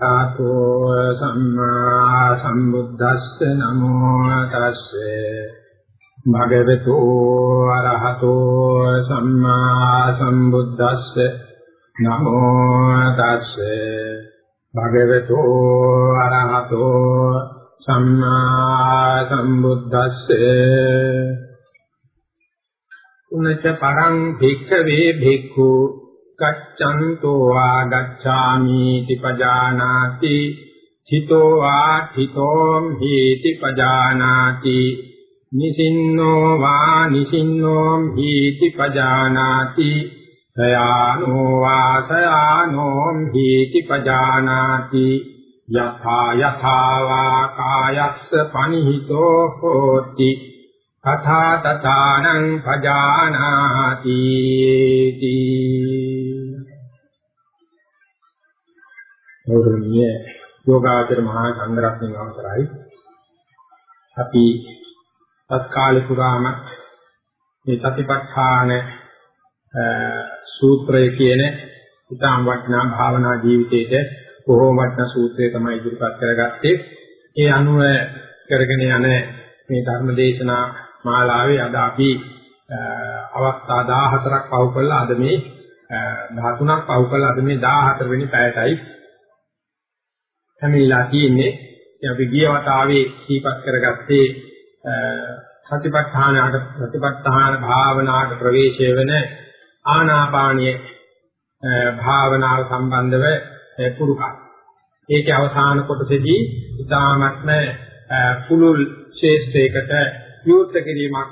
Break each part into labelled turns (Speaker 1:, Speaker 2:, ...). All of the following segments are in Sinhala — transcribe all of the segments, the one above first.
Speaker 1: ආතෝ සම්මා සම්බුද්දස්ස නමෝ තස්සේ. භගවතු අරහතෝ සම්මා සම්බුද්දස්ස නමෝ තස්සේ. භගවතු අරහතෝ සම්මා සම්බුද්දස්සේ. උනච්ච පරං භික්ඛවේ භික්ඛු ගච්ඡන්තෝ ආගච්ඡාමි තිපජානාති හිතෝ වා හිතෝම් හීති පජානාති නිසින්නෝ වා නිසින්නෝම් හීති පජානාති සයානෝ වා සයානෝම් හීති පජානාති යථා යථා වා කායස්ස පනිහිතෝ හෝති කථා තථානං පජානාති ගෞරවනීය යෝගාචර මහා සංඝරත්නයේ අවසරයි. අපි තත්කාලේ පුරාම මේ සතිපට්ඨාන සූත්‍රය කියන උදාම් වටනා භාවනා ජීවිතයේට බොහෝ වටනා සූත්‍රය තමයි ඉදිරිපත් කරගත්තේ. ඒ අනුව කරගෙන යන මේ ධර්ම දේශනා මාලාවේ අද අපි අවස්ථා 14ක් පහු කළා. අද මේ 13ක් පහු කළා. අද මේ 14 වෙනි පැයටයි හැමිලා තියෙන්නේ අපි ගිය වතාවේ දීපත් කරගත්තේ සතිපට්ඨානකට සතිපට්ඨාන භාවනාවට ප්‍රවේශය වෙන ආනාපානීය භාවනාව සම්බන්ධව පුරුකක්. ඒකේ අවසාන කොටසේදී ඉතාමත්ම පුළුල් ශේෂ්ඨයකට විවෘත කිරීමක්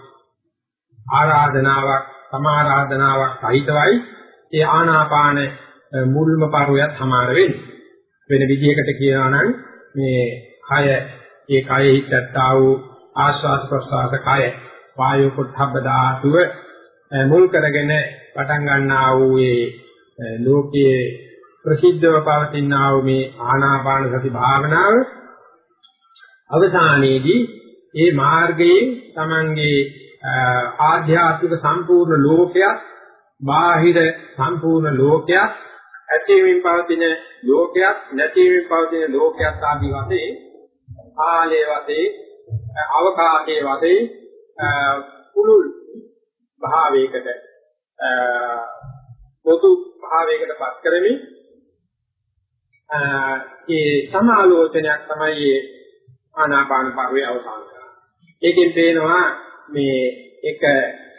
Speaker 1: ආරාධනාවක් සමාරාධනාවක් සහිතවයි ඒ ආනාපාන මුල්ම පරුවයත් සමාන වෙන්නේ. වෙන විදිහකට කියනවා නම් මේ කය ඒ කයෙහි ඇත්තා වූ ආශ්වාස ප්‍රශ්වාස කය වායු පොට්ටබ්බ ධාතුව මුල් කරගෙන පටන් ගන්නා වූ ඒ ලෝකයේ ප්‍රසිද්ධව පවතිනා වූ මේ ආනාපාන සති භාවනාව අවසානයේදී ඒ මාර්ගයේ Tamange ආධ්‍යාත්මික සම්පූර්ණ ලෝකයක් බාහිර සම්පූර්ණ ලෝකයක් ඇතිවීම පවතින ලෝකයක් නැතිවීම පවතින ලෝකයක් ආදී වශයෙන් කාලයේ වශයෙන් අවකාශයේ වශයෙන් කුළුල් භාවයකට පොදු භාවයකට පත් කරමින් ඒ සමාලෝචනයක් තමයි ආනාපාන පරිවේ අවසන් කරන්නේ. ඒකෙන් පේනවා මේ එක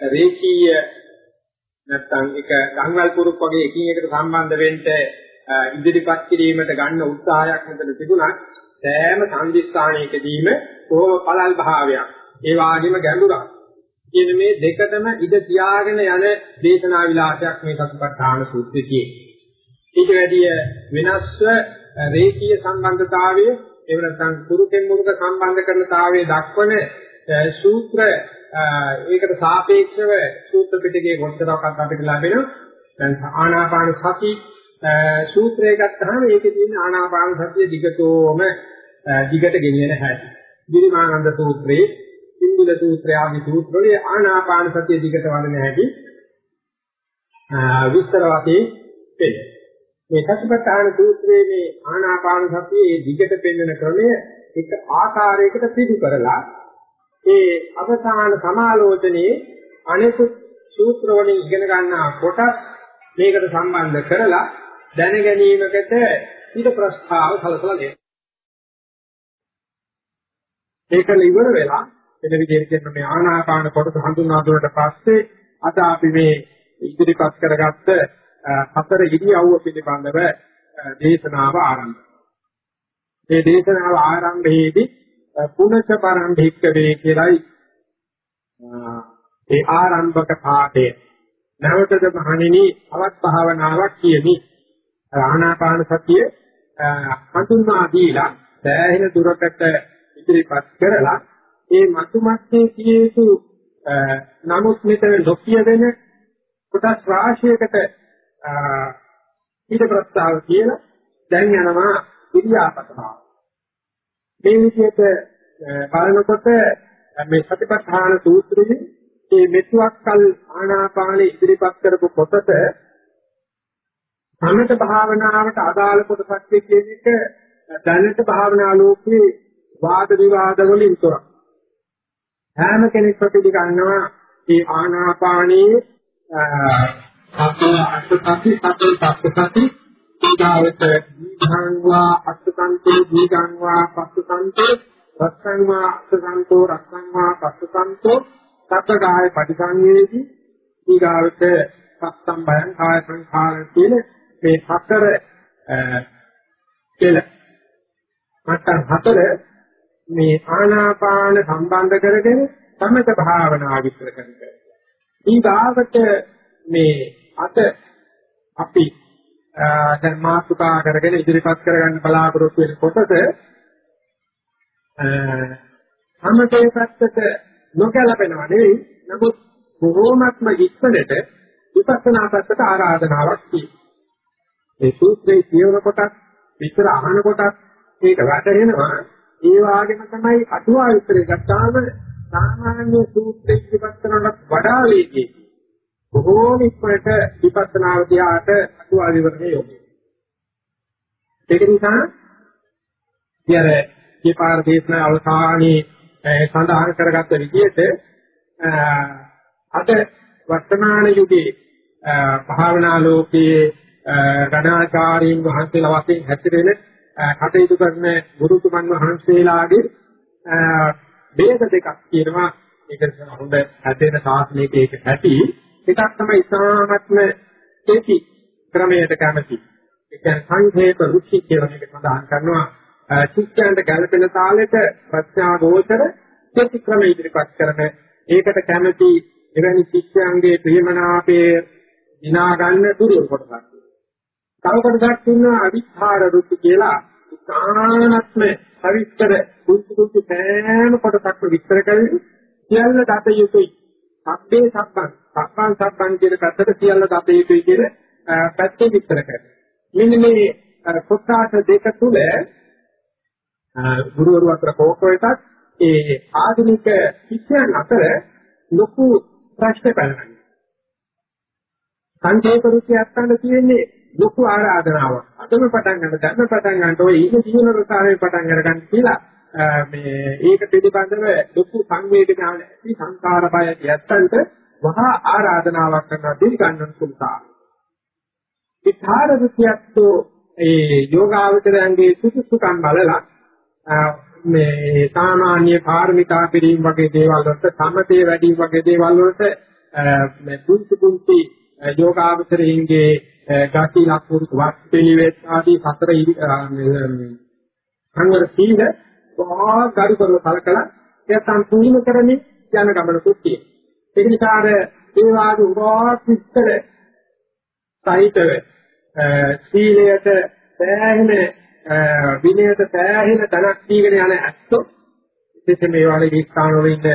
Speaker 1: රේඛීය නැත්නම් එක සංවල් පුරුක් වගේ එකින් එකට සම්බන්ධ වෙන්න ඉදිරිපත් කිරීමට ගන්න උත්සාහයක් මෙතන තිබුණත් සෑම සංදිස්ථානයකදීම කොහොම පළල් භාවයක්. ඒ වගේම ගැඹුරක්. කියන මේ දෙකටම ඉඳ තියාගෙන යන දේශනා විලාසයක් මේ සතිපට්ඨාන සූත්‍රයේ ඊට වැඩිය වෙනස්ව රේඛීය සම්බන්ධතාවය එහෙම නැත්නම් කුරුකෙන් මුරුක සම්බන්ධ කරනතාවයේ දක්වන සූත්‍ර ඒකට සාපේක්ෂව සූත්‍ර පිටකයේ කොටසක් අපිට ලැබෙනවා. දැන් ආනාපාන සති සූත්‍රය ගත්තාම ඒකේ තියෙන ආනාපාන සතිය දිගටම දිගට ගෙනියන හැටි. ගිරිමානන්ද සූත්‍රයේ, සිංගුල සූත්‍රය ආදී සූත්‍රවල ආනාපාන සතිය දිගට වඩන හැටි විස්තර වශයෙන් පෙන්නනවා. මේ සතිපට්ඨාන සූත්‍රයේ මේ ආනාපාන සතියේ දිගට පෙන්වන ක්‍රමය එක ආකාරයකට සිදු කරලා ඒ අවසාන සමාලෝචනයේ අනෙකුත් සූත්‍ර වලින් ඉගෙන ගන්නා කොටස් මේකට සම්බන්ධ කරලා දැන ගැනීමකට ඊට ප්‍රස්තාව සලසලා දෙනවා. ඒකල ඉවර වෙලා එන විදිහට කියන මේ ආනාපාන කොටස හඳුන්වා දුන්නට පස්සේ අද අපි මේ ඉදිරිපත් කරගත්ත හතර ඉරියව්ව පිළිබඳව දේශනාව ආරම්භ මේ දේශනාව ආරම්භයේදී පුනච පරම් භික්කවේ කියලායි ඒ ආරම්භක පාඩය නැවතද මහණෙනි අවත් භාවනාවක් කියමි. ආනාපාන සතිය හඳුන්වා දීලා සෑහෙන දුරකට ඉදිරිපත් කරලා ඒ මතුමත්යේ කියෙතු නමුත් මෙතන නොකිය වෙන කොටස් රාශියකට ඊට ප්‍රස්තාව කියලා දැන් යනවා ඉරියාපතමාව. මේ විදිහට බලනකොට මේ සතිපට්ඨාන සූත්‍රයේ මේ මෙතුක්කල් ආනාපානෙ ඉදිරිපත් කරපු පොතට සමත භාවනාවට අදාළ කොටසක් කියන එක දැනට භාවනා ලෝකේ වාද විවාද වලින් තොරයි. හැම කෙනෙක් ප්‍රතිගන්නවා මේ ආනාපානයේ සතර අටසති සතර සත්සති ඊගාවට දීඝංවා අස්සසන්තේ දීඝංවා පස්සසන්තේ රස්සංවා අස්සසන්තෝ රස්සංවා පස්සසන්තෝ සතරාය පටිසංවේදී ඊගාවට සත්තම් බයං කාය සංඛාර කියන මේ හතර කෙල මට්ටම් හතර මේ ආනාපාන සම්බන්ධ කරගෙන සමත භාවනා විස්තර කරනවා. ඊගාවට මේ අත අපි දැන් මාතුකා කරගෙන ඉදිරිපත් කරගන්න බලාපොරොත්තු වෙන කොටස සමතේ පැත්තට නොකැලපෙනවා නෙවෙයි නමුත් බොහෝමත්ම ඉක්මනට විපස්සනා පැත්තට ආරාධනාවක් තියෙනවා. ඒ සූත්‍රයේ කියවන කොටස් විතර අහන කොටස් ඒක වැටහෙනවා. ඒ වගේම තමයි අටුවා විතරේ ගත්තාම සාමාන්‍ය සූත්‍රයේ විපස්සනාවට වඩා වේගී. බොහෝම ඉක්මනට විපස්සනාව දිහාට අටුවා විවරණය යොමු. ඒක නිසා කියර මේ පාර දේශනා අවසානයේ සඳහන් කරගත්ත විදිහට අද වර්තමාන යුගයේ භාවනා ලෝකයේ ගණාචාරීන් වහන්සේලා වශයෙන් හැසිරෙන කටයුතු කරන ගුරුතුමන් වහන්සේලාගේ ભેද දෙකක් තියෙනවා ඒක හොඳ හැදෙන සාසනයක ඒක ඇති එකක් තමයි ඉතාමත්ම තේටි ක්‍රමයට කැමති ඒ කියන්නේ සංකේත රුචි කියලා මේක සඳහන් කරනවා ශිෂ්‍යයන්ට ගැළපෙන තාලෙට ප්‍රඥා ගෝචර තේටි ක්‍රම ඉදිරිපත් කරන ඒකට කැමති එවැනි ශිෂ්‍යයන්ගේ ප්‍රේමනාපයේ දිනා ගන්න දුර්වල කොටසක්. තව කොටසක් ඉන්නවා අවිස්ථාර රුචි කියලා ඉතාමත්ම පවිත්‍ර කුංචු කුංචු සෑම කොටසක්ම විස්තර කරන්නේ සියල්ල දත යුතුයි. සබ්බේ සබ්බං සබ්බං සබ්බං කියන පැත්තට සියල්ල දත යුතුයි කියන පැත්තේ විස්තර කරනවා. මෙන්න මේ කොටස දෙක තුල ගුරුවරු අතර කෝකෝ එකක් ඒ ආධුනික ශිෂ්‍යයන් අතර ලොකු ප්‍රශ්න පැනනවා. සංකේත රුචියක් ගන්න තියෙන්නේ ලොකු ආරාධනාවක්. අදම පටන් ගන්න, ධර්ම පටන් ගන්නට ඔය ඉන්න ජීවන රසාවේ පටන් අරගන්න කියලා මේ ඒක පිළිබඳව ලොකු සංවේදනාවක් ඇති සංකාර බය යත්තන්ට වහා ආරාධනාවක් කරනවා දෙවි ගන්නන් සුල්තා. විතර රුචියක්තෝ ඒ යෝගාවචරයන්ගේ සුසුසුකම් බලලා මේ සාමාන්‍ය කාර්මිකා පිළිම් වගේ දේවල් වලට සමතේ වැඩි වගේ දේවල් වලට මේ පුංචි පුංචි යෝගාවචරයන්ගේ ගති ලක්ෂණ වස්පිලිවෙත් ආදී සතර සංවර සීල බොහෝ ගරු කරව කලකලා ඒ සම්පූර්ණ කරමින් යන ගමනකුත් තියෙනවා. ඒ නිසා අර ඒ වාගේ උගාවක් විස්තර සහිතව සීලයට සෑහෙන විනයට සෑහෙන තනක් දීගෙන යන ඇත්තෝ විශේෂ මේ වගේ ස්ථාන වල ඉන්න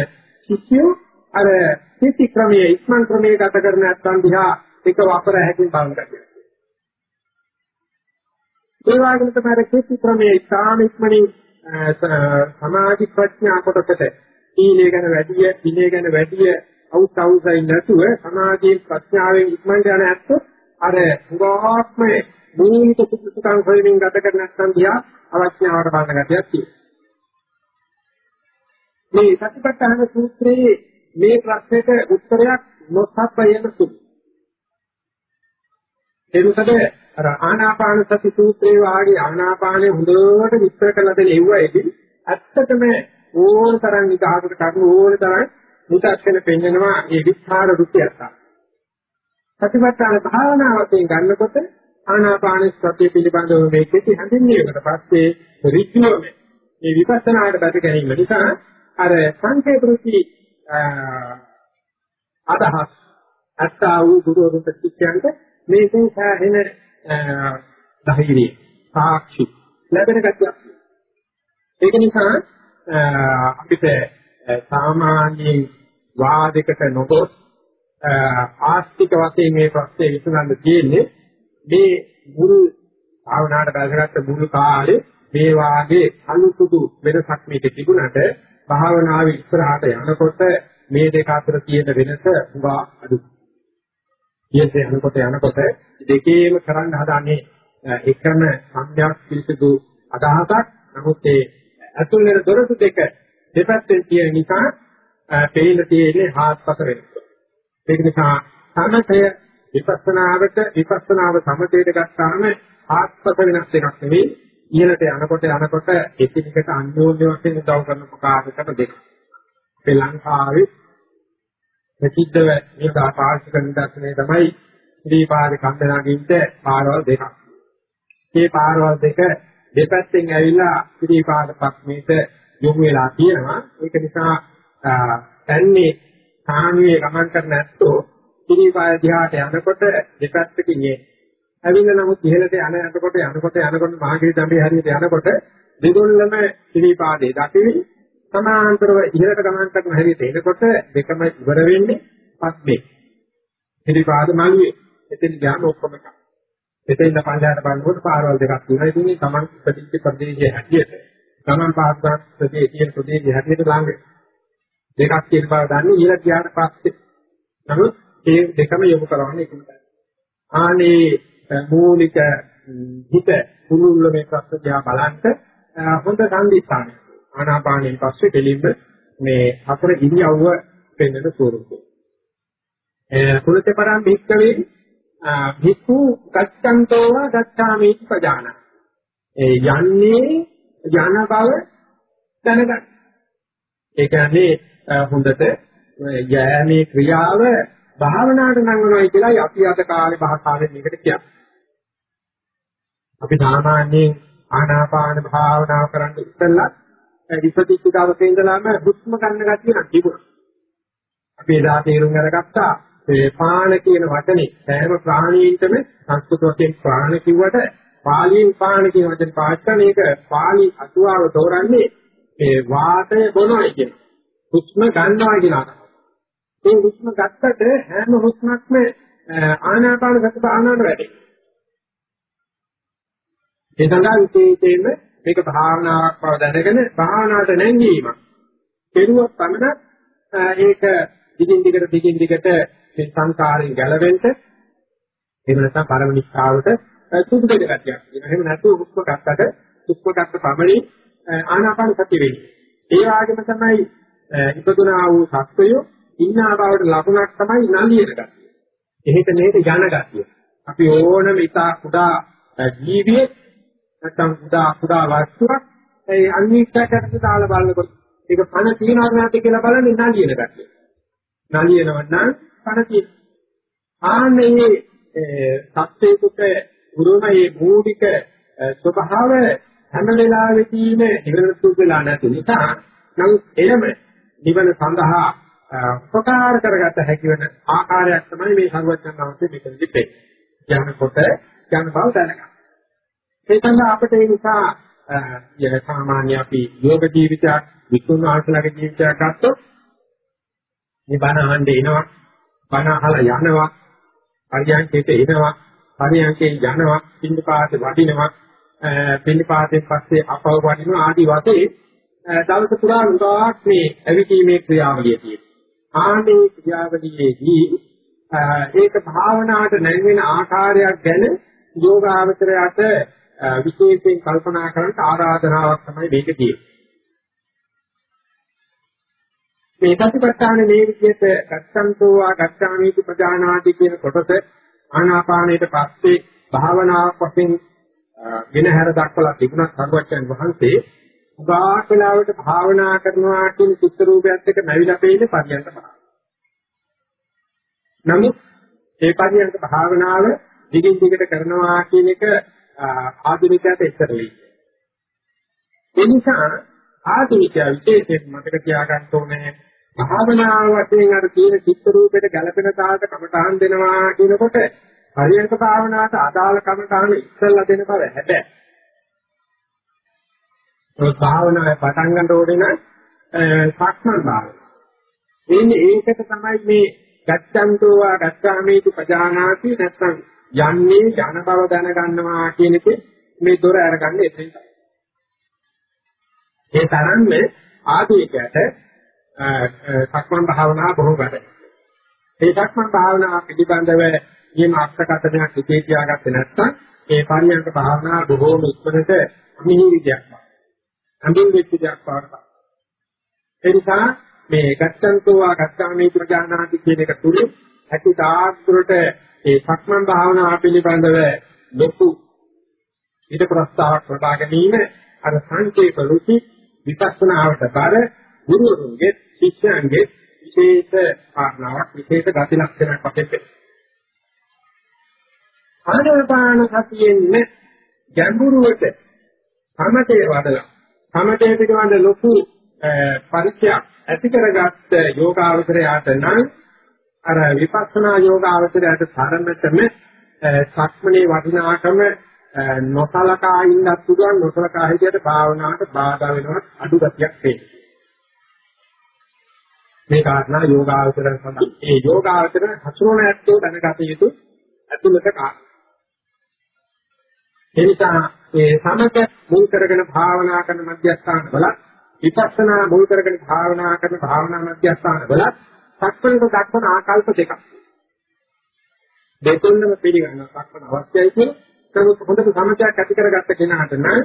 Speaker 1: ශිෂ්‍යෝ අර සිති ක්‍රමයේ ඉක්මන් ක්‍රමයේ ගත කරන නැත්නම් දිහා එක වපර හැකින් බලන ගැතියි. ඒ වගේම තමයි සිති ක්‍රමයේ ඉතාම ඉක්මනින් සමාධි ප්‍රඥා කොටසට සීලය ගැන වැඩි, විනය ගැන වැඩි අවුත් අවුසයි නැතුව සමාධියෙන් ප්‍රඥාවෙන් ඉක්මනට යන ඇත්තෝ අර හුඟාක්ම මූලික සුසුකම් හොයමින් ගත කර නැත්නම් දිහා අවඥාවට බලන ගැටියක් තියෙනවා. මේ සතිපට්ඨාන සූත්‍රයේ මේ ප්‍රශ්නෙට උත්තරයක් නොසප්පයන සුළු. එරුසද අර ආනාපාන සති සූත්‍රයේ වාගේ ආනාපානය හොඳට විස්තර කරලා දෙන එව්වයිදී ඇත්තටම ඕන තරම් නිදහසට කරුණු ඕන තරම් මුතක්ෂණ පෙන්නනවා මේ විස්තර රුචියක්. සතිපට්ඨාන භාවනාවෙන් ගන්නකොට ආනාපාන සතිය පිළිබඳව මේ කෙටි හඳුන්වීමකට පස්සේ ඍජුව මේ විපස්සනාට බැස ගැනීම නිසා අර සංකේත රුචි අදහස් අත්තා වූ ගුරුවරුන්ට ශිෂ්‍යයන්ට මේකෙන් සෑහෙන ධෛර්යය සාක්ෂි ලැබෙන ගැටියක් ඒක නිසා අපිට සාමාන්‍යයෙන් වාදයකට නොගොස් ආස්තික වශයෙන් මේ ප්‍රශ්නේ විසඳන්න තියෙන්නේ මේ මුල් භාවනාවට බැසගත්ත මුල් කාලේ මේ වාගේ අනුසුදු වෙනසක් මේකේ තිබුණාට භාවනාවේ ඉස්සරහට යනකොට මේ දෙක අතර තියෙන වෙනස උගා අඩු. ඊයේ යනකොට යනකොට දෙකේම කරන්න හදාන්නේ එකම සංඥා පිළිසුදු අදහසක්. නමුත් ඒ ඇතුළේ දොරටු දෙක දෙපැත්තෙන් තියෙන නිසා පේන තියෙන්නේ හාත්පස වෙනවා. ඒක නිසා සමතය විපස්සනාවට විපස්සනාව සමතේට ගත්තාම ආත්පස වෙනස් එකක් නෙවෙයි ඉහළට යනකොට යනකොට එකිනෙකට අන්‍යෝන්‍ය වශයෙන් උදව් කරන ප්‍රකාශකට දෙක. ඒ ලංකාවේ ප්‍රසිද්ධව මේක පාර්ශික නිදර්ශනය තමයි ශ්‍රීපාද කන්දනාගින්ට පාරවල් දෙකක්. මේ පාරවල් දෙක දෙපැත්තෙන් ඇවිල්ලා ශ්‍රීපාද පස්මේට යොමු වෙලා තියෙනවා. ඒක නිසා දැන්නේ සාමයේ ගමන් කරන ඇත්තෝ ශ්‍රීපාද දිහාට යනකොට දෙපැත්තකින් ඒ ඇවිල්ලා නමුත් ඉහළට යන යනකොට යනකොට යනකොට මහගිරි දඹේ හරියට යනකොට දෙගොල්ලම ශ්‍රීපාදේ දකිවි සමාන්තරව ඉහළට ගමන් කරන හැටියට එනකොට දෙකම ඉවර වෙන්නේ පස්සේ. ශ්‍රීපාද මළුවේ එතෙන් ගියාම ඔක්කොම එකක්. එතෙන් පන්දාට බලනකොට පාරවල් දෙකක් තියෙනවා. ඉතින් තමන් ප්‍රතිච්ඡ ප්‍රදේශයේ හැටියට තමන් පාස්වත් ප්‍රදේශයේ තියෙන ප්‍රදේශයේ හැටියට ළඟ දෙකක් තියෙන බව දන්නේ ඊළඟ ගියාට පස්සේ. නමුත් මේ දෙකම යොමු කරවන්නේ එකමයි. ආනේ මූලික හිත කුළුල්ල මේ ප්‍රශ්න දිහා බලන්න හොඳ සම්දිස්ථානය. ආනාපානයෙන් පස්සේ දෙලින්ම මේ හතර ඉරියව්ව පෙන්වන ස්වරූපය. ඒ කුලത്തെ පරම් භික්කවේ භික්ඛු ගච්ඡන්තෝව ගච්ඡාමි පජාන. ඒ යන්නේ යන බව දැනගන්න. ඒ කියන්නේ හොඳට යෑමේ ක්‍රියාව භාවනාවට නංගනවායි කියලායි අපි අද කාලේ භාෂාවෙන් මේකට කියන්නේ. අපි සාමාන්‍යයෙන් ආනාපාන භාවනාව කරන්න ඉස්සෙල්ලා විපතිච්ච දවසේ ඉඳලාම හුස්ම ගන්න ගැතිය නම් තිබුණා. අපි එදා තේරුම් අරගත්තා මේ පාන කියන වචනේ සෑම ප්‍රාණීන්ටම සංස්කෘත වශයෙන් ප්‍රාණ කිව්වට පාලියෙන් පාන කියන වචනේ පාවිච්චි කරන එක පාලි අතුවාව තෝරන්නේ මේ වාතය බොනවයි කියන. හුස්ම ගන්නවා කියන අදහස. ඒ හුස්ම ගත්තට හැම හුස්මක්ම ආනාපාන සති භාවනාවට වැටේ. ඒ සඳහා විශේෂයෙන්ම මේක භාවනාවක් බව දැනගෙන භාවනාවට නැංවීම. කෙරුවොත් පමණ ඒක දිගින් දිගට දිගින් දිගට මේ සංකාරයෙන් ගැලවෙන්න එහෙම නැත්නම් පරමනිස්සාවට සුදු දෙයක් ගතියක්. එහෙම නැතු උස්ම ගත්තට උස්ම ගත්ත පමණින් ආනාපාන සතිය වෙන්නේ. ඒ වගේම තමයි ඉපදුනා වූ සත්වය ඉන්නා බවට ලකුණක් තමයි නලියන ගතිය. එහෙට මෙහෙට යන ගතිය. අපි ඕනම ඉතා කුඩා ජීවියෙක් නැත්නම් කුඩා කුඩා වස්තුවක් ඒ අනිත්‍යකට දාලා බලනකොට ඒක පණ තියනවද නැද්ද කියලා බලන්නේ නලියන ගැටේ. නලියනව නම් පණ තියෙන. ආන්නේ සත්‍යයකට උරුමයේ මූලික ස්වභාව හැම වෙලාවෙදීම ඉවරතු වෙලා නැති නිසා නම් එළම නිවන සඳහා උපකාර කරගත හැකි වෙන ආකාරයක් තමයි මේ සර්වඥාන් වහන්සේ මෙතනදී පෙන්නන්නේ. යනකොට යන බව දැනගන්න. ඒ සඳහා අපිට ඒ නිසා යන සාමාන්‍ය අපි යෝග ජීවිතයක් විසුණු ආසලක ජීවිතයක් ගත්තොත් මේ බණ අහන්න එනවා බණ අහලා යනවා පරියන්කේට එනවා පරියන්කේ යනවා පින්පාතේ වඩිනවා පින්පාතෙන් පස්සේ අපව වඩිනවා ආදි වශයෙන් දවස පුරා උදාක් මේ ඇවිදීමේ ක්‍රියාවලිය තියෙනවා. ආනේ ක්‍රියාවලියේදී ඒක භාවනාවට නැංවෙන ආකාරයක් ගැන යෝගාවචරයට විශේෂයෙන් කල්පනා කරන්න ආරාධනාවක් තමයි මේක කියන්නේ. මේ සතිපට්ඨාන මේ විදිහට ගච්ඡන්තෝවා ගච්ඡාමීති ප්‍රජානාති කියන කොටස ආනාපානයට පස්සේ භාවනාවක් වශයෙන් වෙනහැර දක්වලා තිබුණා සර්වඥයන් වහන්සේ උගාක් වෙලාවට භාවනා කරනවා කියන චිත්ත රූපයත් එක්ක නැවිලා පෙන්නේ පරියන්ක භාවනාව. නමුත් ඒ පරියන්ක භාවනාව දිගින් දිගට කරනවා කියන එක ආධුනිකයට ඉස්සරලයි. ඒ නිසා ආධුනිකයා විශේෂයෙන් මතක තියාගන්න ඕනේ භාවනාව වශයෙන් අර තියෙන චිත්ත රූපයට ගැළපෙන තාලට කමඨාන් දෙනවා කියනකොට හරියට භාවනාවට අදාළ කමඨාන ඉස්සල්ලා දෙන බව හැබැයි. ඒ භාවනාවේ පටන් ගන්න ඕනේ නම් සක්මන් භාවනාව. එන්නේ ඒකට තමයි මේ ගච්ඡන්තෝ වා ගච්ඡාමීති පජානාති නැත්නම් යන්නේ යන බව දැනගන්නවා කියන එකේ මේ දොර අරගන්නේ එතෙන් තමයි. ඒ තරම්ම ආධුනිකයට සක්මන් භාවනාව බොහෝ වැඩ. ඒ සක්මන් භාවනාව පිළිබඳව ඊම අර්ථකථනයක් හිතේ තියාගත්තේ නැත්නම් ඒ පරියන්ක භාවනා බොහෝම ඉක්මනට මිනිවිදයක් වගේ. අඳුන් වෙච්ච දෙයක් වගේ. ඒ නිසා මේ ගච්ඡන්තෝ ආගච්ඡාමි ප්‍රජානාති කියන එක තුරු ඇති තාක්ෂරට ඒ සක්මන් භාවනාව පිළිබඳව ලොකු ඊට ප්‍රස්තාවක් ලබා ගැනීම අර සංකේත රුචි විපස්සනාවට බර ගුරුවරුන්ගේ ශිෂ්‍යයන්ගේ විශේෂ කාරණාවක් විශේෂ ගති ලක්ෂණයක් වශයෙන් පෙන්නනවා. ආනාපාන සතියෙන්නේ ගැඹුරුවට සමතේ වඩලා සමතේ පිටවඳ ලොකු පරිචයක් ඇති කරගත්ත යෝගාවචරයට නම් අර විපස්සනා යෝගාවචරයට තරමටම සක්මනේ වටිනාකම නොසලකා ඉන්නත් පුළුවන් නොසලකා හිටියට භාවනාවට බාධා වෙනවා අඩු ගතියක් තියෙනවා. මේ කාරණා යෝගාවචරණ සඳහන්. ඒ යෝගාවචරණ හසුරුවන ඇත්තෝ දැනගත යුතු අතුලක කාරණා. ඒ නිසා මේ සමත මුල් කරගෙන භාවනා කරන මධ්‍යස්ථාන වල විපස්සනා මුල් කරගෙන භාවනා කරන භාවනා මධ්‍යස්ථාන වල සක්මණක දක්වන ආකල්ප දෙකක්. දෙතුන්ම පිළිගන්න සක්මණ අවශ්‍යයි කියන නමුත් හොඳට සමතයක් ඇති කරගත්ත කෙනාට නම්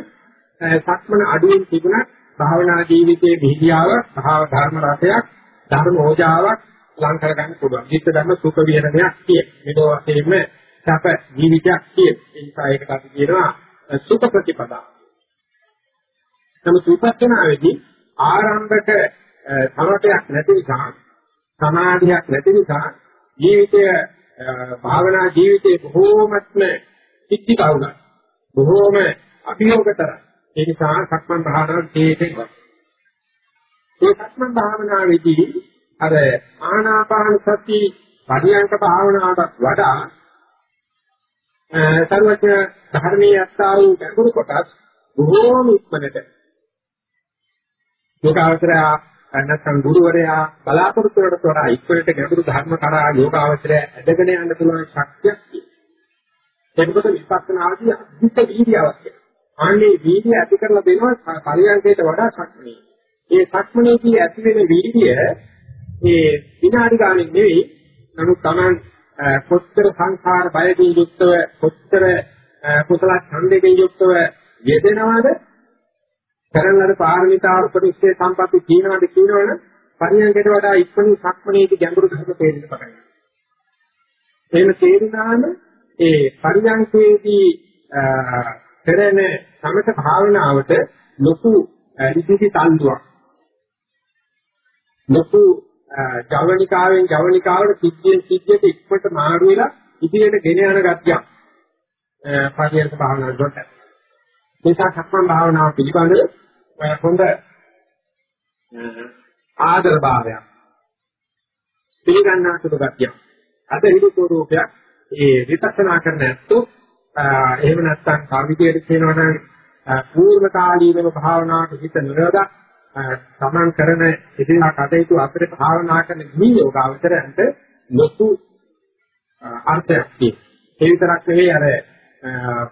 Speaker 1: සක්මණ අඩුවෙන් තිබුණත් භාවනා ජීවිතයේ විහිදියාව භාව ධර්ම රසයක් ධර්ම ඕජාවක් ලං කර ගන්න පුළුවන්. හිත ධර්ම සුඛ විහරණයක් කිය. මේක වශයෙන්ම සැප ජීවිතයක් කිය. ඒ නිසා ඒකට අපි කියනවා සුඛ ප්‍රතිපදා. නමුත් විපස්සනාවේදී ආරම්භක සමතයක් නැති නිසා සමාධියක් නැති නිසා ජීවිතය භාවනා ජීවිතේ බොහෝමත්ම සිද්ධි කවුන බොහෝම අභියෝගතර ඒ නිසා සක්මන් භාවනාව තේතෙක් ඒ සක්මන් භාවනාවේදී අර ආනාපාන සති පරියංක භාවනාවට වඩා සර්වඥ ධර්මයේ අත්තා වූ ගැඹුරු කොටස් බොහෝම ඉක්මනට යෝගාවචරය නැත්නම් ගුරුවරයා බලාපොරොත්තු වලට වඩා ඉක්මනට ගැඹුරු ධර්ම කරා යෝගාවචරය ඇදගෙන යන්න පුළුවන් ශක්තියක් තියෙනවා. එතකොට විපස්සනාදී අධික වීර්ය අවශ්‍යයි. ආන්නේ වීර්ය ඇති කරලා දෙනවා පරියන්කයට වඩා ශක්තිය. ඒ සක්මනේදී ඇති වෙන වීර්ය මේ විනාඩි ගානේ නෙවෙයි නමුත් Taman කොච්චර සංඛාර බයකින් යුක්තව කොච්චර කුසල ඡන්දයෙන් යුක්තව යෙදෙනවද කරන ලද පාරමිතා උපනිෂේ සම්පatti කියනවාද කියනවනම් පරියන්කට වඩා ඉක්මනින් සක්මනේදී ගැඹුරු ධර්ම තේරෙන්න පටන් ගන්නවා. එහෙම තේරුණාම ඒ පරියන්කේදී කරන සමත භාවනාවට ලොකු ඉතිසි තල්ලුවක් ලොකු ජවනිකාවෙන් ජවනිකාවට සිද්ධියෙන් සිද්ධියට ඉක්මනට මාරු වෙලා ඉදිරියට ගෙන යන ගතියක් පරියන්ක භාවනාවට. නිසා සක්මන් භාවනාව පිළිබඳව හොඳ ආදර භාවයක් පිළිගන්නා සුබ ගතියක්. අද හිදු ස්වરૂපයක් ඒ විපස්සනා කරන ඇත්තෝ එහෙම නැත්නම් කාර්මිකයට කියනවා නම් පූර්ව කාලීනව භාවනාවට හිත නිරෝධ සමන් කරන ඉදිරියට කටයුතු අතර භාවනා කරන මේ යෝගාවචරයන්ට ලොකු අර්ථයක් තියෙනවා. ඒ විතරක් නෙවෙයි අර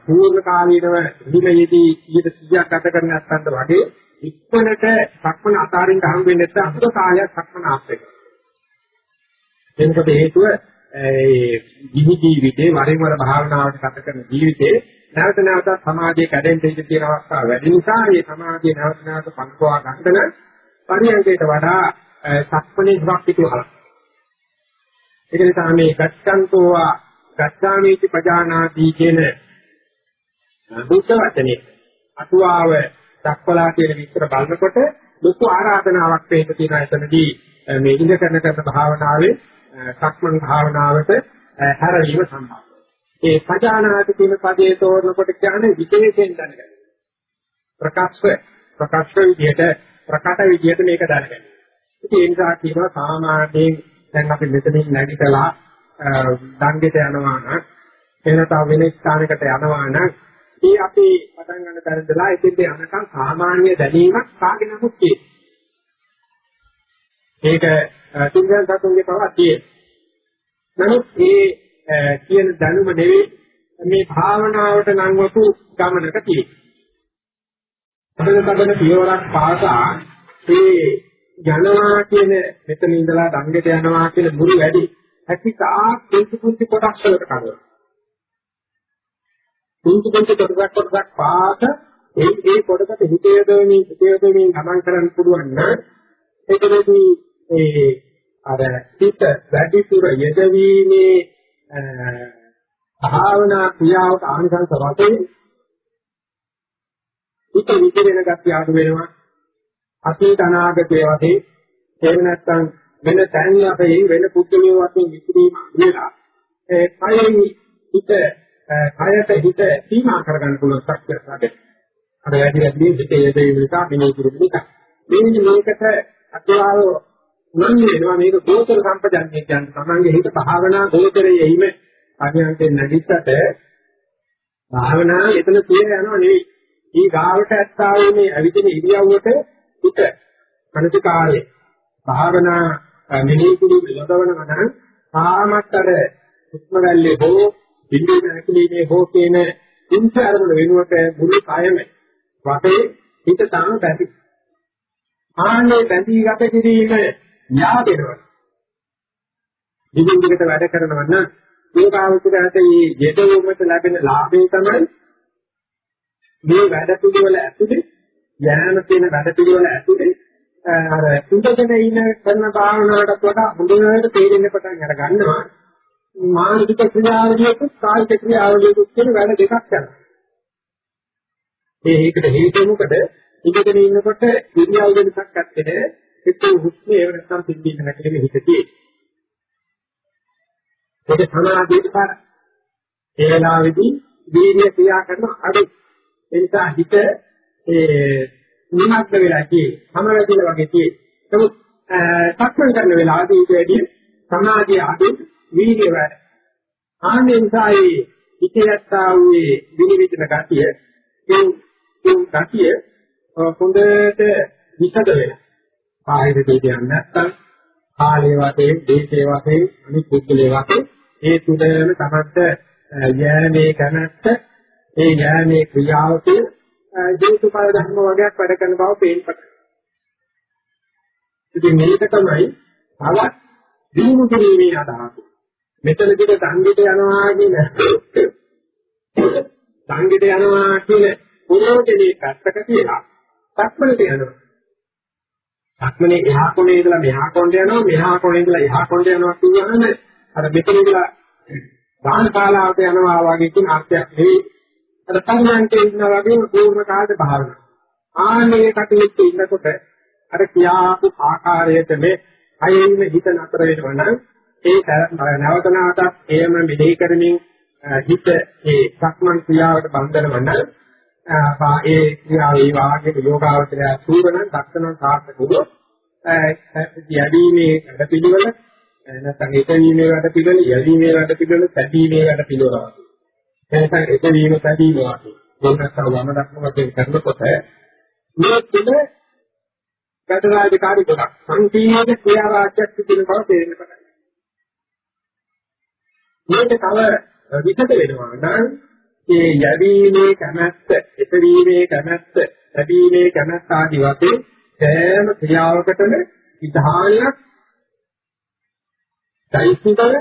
Speaker 1: පූර්ව කාලීනව හිමේදී 100ක් ගත කරන නැත්නම් වගේ ඉක්මනට සක්මන අතාරින්න හම් වෙන්නේ නැත්නම් අසුර කාලයක් සක්මන ආශ්‍රය කරනවා. හේතුව ඒ දිවි ජීවිතේ වරින් වර භාවනාවට ගත කරන ජීවිතේ නැවත නැවත සමාධිය කැඩෙන්න ඉඩ තියෙන අවස්ථා වැඩි නිසා මේ සමාධිය නැවත නැවත පංකවා ගන්න පරියන්කයට වඩා සක්මනේ ධ්‍වක් පිටුහල. ඒක නිසා මේ ගච්ඡන්තෝ ගච්ඡාමීති පජානාති කියන බුද්ධ වචනේ අටුවාව දක්වලා තියෙන විස්තර බලනකොට ලොකු ආරාධනාවක් වේක තියෙනවා එතනදී මේ ඉඳ කරන කරන භාවනාවේ සක්මන් භාවනාවට හැරවීම සම්බන්ධයි. ඒ පජානාති කියන පදයේ තෝරනකොට කියන්නේ විශේෂයෙන් දැනගන්න. ප්‍රකාශ ප්‍රකාශ විදියට ප්‍රකට විදියට මේක දැනගන්න. ඉතින් ඒ නිසා කියනවා සාමාන්‍යයෙන් දැන් අපි මෙතනින් නැගිටලා දංගෙට යනවා නම් එනතා වෙන ස්ථානයකට යනවා නම් ඒ අපි පටන් ගන්න තරදලා එතෙන්ට යනකම් සාමාන්‍ය දැනීමක් කාගේ නමුත් තියෙනවා. ඒක තුන්වෙනි සතුන්ගේ පවා තියෙනවා. නමුත් මේ කියන දැනුම නෙවෙයි මේ භාවනාවට නංවපු ගමනක තියෙන්නේ. අපේ තබන පියවරක් පාසා ඒ යනවා කියන මෙතන ඉඳලා දංගෙට යනවා කියන මුරු වැඩි හැකිතා කුංචි කුංචි කොටස් වලට කරනවා. කුංචි කුංචි කොටස් කොටස් පාට ඒ ඒ කොටකට හිතේ දෙමින් හිතේ දෙමින් ගමන් කරන්න පුළුවන් නම් ඒකදී ඒ අර හිත වැඩිපුර යෙදවීමේ භාවනා ක්‍රියාවට ආනිසංස වශයෙන් හිත විදිරෙන ගැතිය අඩු වෙනවා අතීත අනාගතයේ වශයෙන් එහෙම නැත්නම් වෙන තැන් වශයෙන් වෙන පුද්ගලිය වශයෙන් විසිරීම වෙලා ඒ කයින් හිත කයට හිත සීමා කරගන්න පුළුවන් ශක්තියක් ලැබෙනවා. අර වැඩි වැඩි හිතේ යෙදෙන නිසා මෙනෙහි කිරීම නිසා. මේ මේකට අත්වාව උනන් වෙනවා මේක ගෝචර සම්පජන්ණය කියන්නේ තමන්ගේ හිත භාවනා ගෝචරයේ එීම අඥාන්තෙන් නැගිට්ටට භාවනා එතන තියෙන යනවා නෙවෙයි. ඊ ගාවට ඇත්තා වූ මේ අවිදින ඉරියව්වට හිත මනසිකාරේ භාවනා මෙනෙහි කිරීම යොදවන නම් තාමත් අර උත්ම වැල්ලේ හෝ පිළිවෙල නැතිලීමේ හෝ කියන ඉන්ස අරමුණ වෙනුවට මුළු කයම වටේ හිත තාම බැඳි. ආන්නේ බැඳී ගත කිරීම යාදෙනවා. දිගින් දිගට වැඩ කරනවා නම් ඒකාවචරයට මේ යෙදවීමට ලැබෙන ලාභය තමයි මේ වැඩ පිළිවෙල ඇතුලේ යෑම කියන වැඩ පිළිවෙල ඇතුලේ අර ඉඳගෙන ඉන්න කරන භාවනාවකට වඩා හොඳට තේරෙන්න පටන් අර ගන්නවා මානසික ක්‍රියාවලියකුත් කායික ක්‍රියාවලියකුත් කියන වැඩ දෙකක් යනවා. මේ ඒකට හේතුව මොකද? ඉඳගෙන ඉන්නකොට ඉරියව් දෙකක් ඇත්තේ හිත හුස්ම ඒව නැත්තම් පිම්බීම නැතිවෙ හිත තියෙන්නේ. ඒක සමාධියට පාර. ඒ වෙලාවේදී වීර්ය ක්‍රියා කරන අඩු. ඒ නිසා හිත ඒ නිමග්න වෙලා තියෙන්නේ. සමවැදිලා වගේ තියෙන්නේ. නමුත් සක්මන් කරන වෙලාවදී ඊට වැඩි සමාධිය අඩු වීර්ය වැඩ. ආන්නේ නිසා ඒ හිතේත්තා වූ විනිවිදන ගතිය ඒ ඒ ගතිය හොඳට විසද වෙනවා. බාහිර දෙයක් නැත්තම් කාලේ වශයෙන්, දේශේ වශයෙන්, අනිත් පුද්ගලයේ වශයෙන් ඒ තුනම තමන්ට යෑමේ කැමැත්ත, ඒ යෑමේ ක්‍රියාවකේ හේතුඵල ධර්ම වගේක් වැඩ කරන බව පේන්නට. ඉතින් මේක තමයි තවත් දිනු කිරීමේ අදහස. මෙතනදිට සංගීත යනවා කියන සංගීත යනවා කියන පොරොන්දේ පැත්තක තියලා සක්මනට යනවා. සක්මනේ එහා කොනේ ඉඳලා මෙහා කොනට යනවා මෙහා කොනේ ඉඳලා එහා කොනට යනවා කියනහම අර මෙතන ඉඳලා දාන ශාලාවට යනවා වගේ කියන අර්ථයක් නෙවෙයි. අර පරිණාමයේ ඉන්නා වගේම පූර්ණ කාලේ භාවනා. ආන්නේ කටයුතු ඉන්නකොට අර කියාපු ආකාරයට මේ අයින් හිත නතර වෙනවා නම් ඒ නැවත නැවතත් එයම මෙහෙය කරමින් හිත ඒ සක්මන් ක්‍රියාවට බඳිනවා නම් ඒ ක්‍රියාවේ වාගේ යෝගාවචරය සූරණ දක්ෂණ සාර්ථක වුණොත් යැදීමේ වැඩපිළිවෙල නැත්නම් එකවීමේ වැඩපිළිවෙල යැදීමේ වැඩපිළිවෙල සැදීමේ වැඩපිළිවෙල නැත්නම් එකවීම සැදීම වාගේ මොනක්ද වම දක්ම වශයෙන් කරනකොට මේ තුන ගතරාජකාරී කොටක් සංකීර්ණ ක්‍රියා වාක්‍යයක් තිබෙන බව තේරෙන්න පටන් මේක තව විකත වෙනවා නම් ඒ යැවීමේ කැමැත්ත, එතවීමේ කැමැත්ත, ලැබීමේ කැමැත්ත ආදී වශයෙන් සෑම ක්‍රියාවකටම විධානයක් চৈতසිකව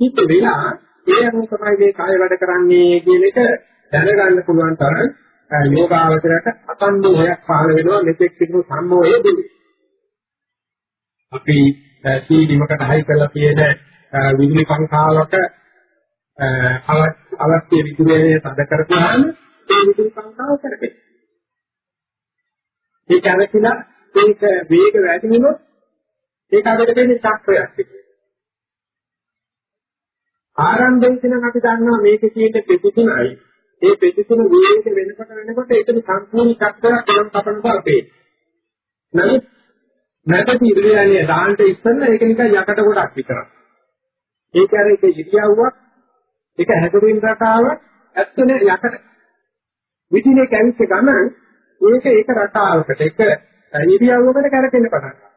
Speaker 1: හිත වෙලා ඒ අනුව තමයි මේ කාය වැඩ කරන්නේ කියන එක දැනගන්න පුළුවන් තරම් යෝගාවචරයට අසම්මෝහයක් පහළ වෙනවා මෙතෙක් තිබුණු සම්මෝහය දුරු. අපි සීලිමකට හයි කරලා තියෙන විදුලි පංඛාවක අවශ්‍ය විදුලිය තද කරපුවාම ඒ විදුලි පංඛාව කරපේ. ඒක අවශ්‍යලා ඒක වේග වැඩි වුණොත් ඒක අපිට දෙන්නේ චක්‍රයක් විදියට. ආරම්භයේදී නම් අපි දන්නවා මේක කීයට ප්‍රතිතුනයි. ඒ ප්‍රතිතුන වේග වෙනකොට වෙනකොට ඒක සම්පූර්ණ චක්‍රයක් ගොඩක් කපන බව පේනවා. නමුත් නැටි ඉරියන්නේ දාන්නට ඉස්සෙල්ලා ඒක නිකන් යකට ගොඩක් විතරයි. ඒක අර ඒක ඉරියව්වක් ඒක හැදෙමින් රටාව ඇත්තනේ යකට විදිනේ කැවිච්ච ගමන් ඒක ඒක රටාවකට ඒක ඉරියව්වකට කරකෙන්න පටන් ගන්නවා.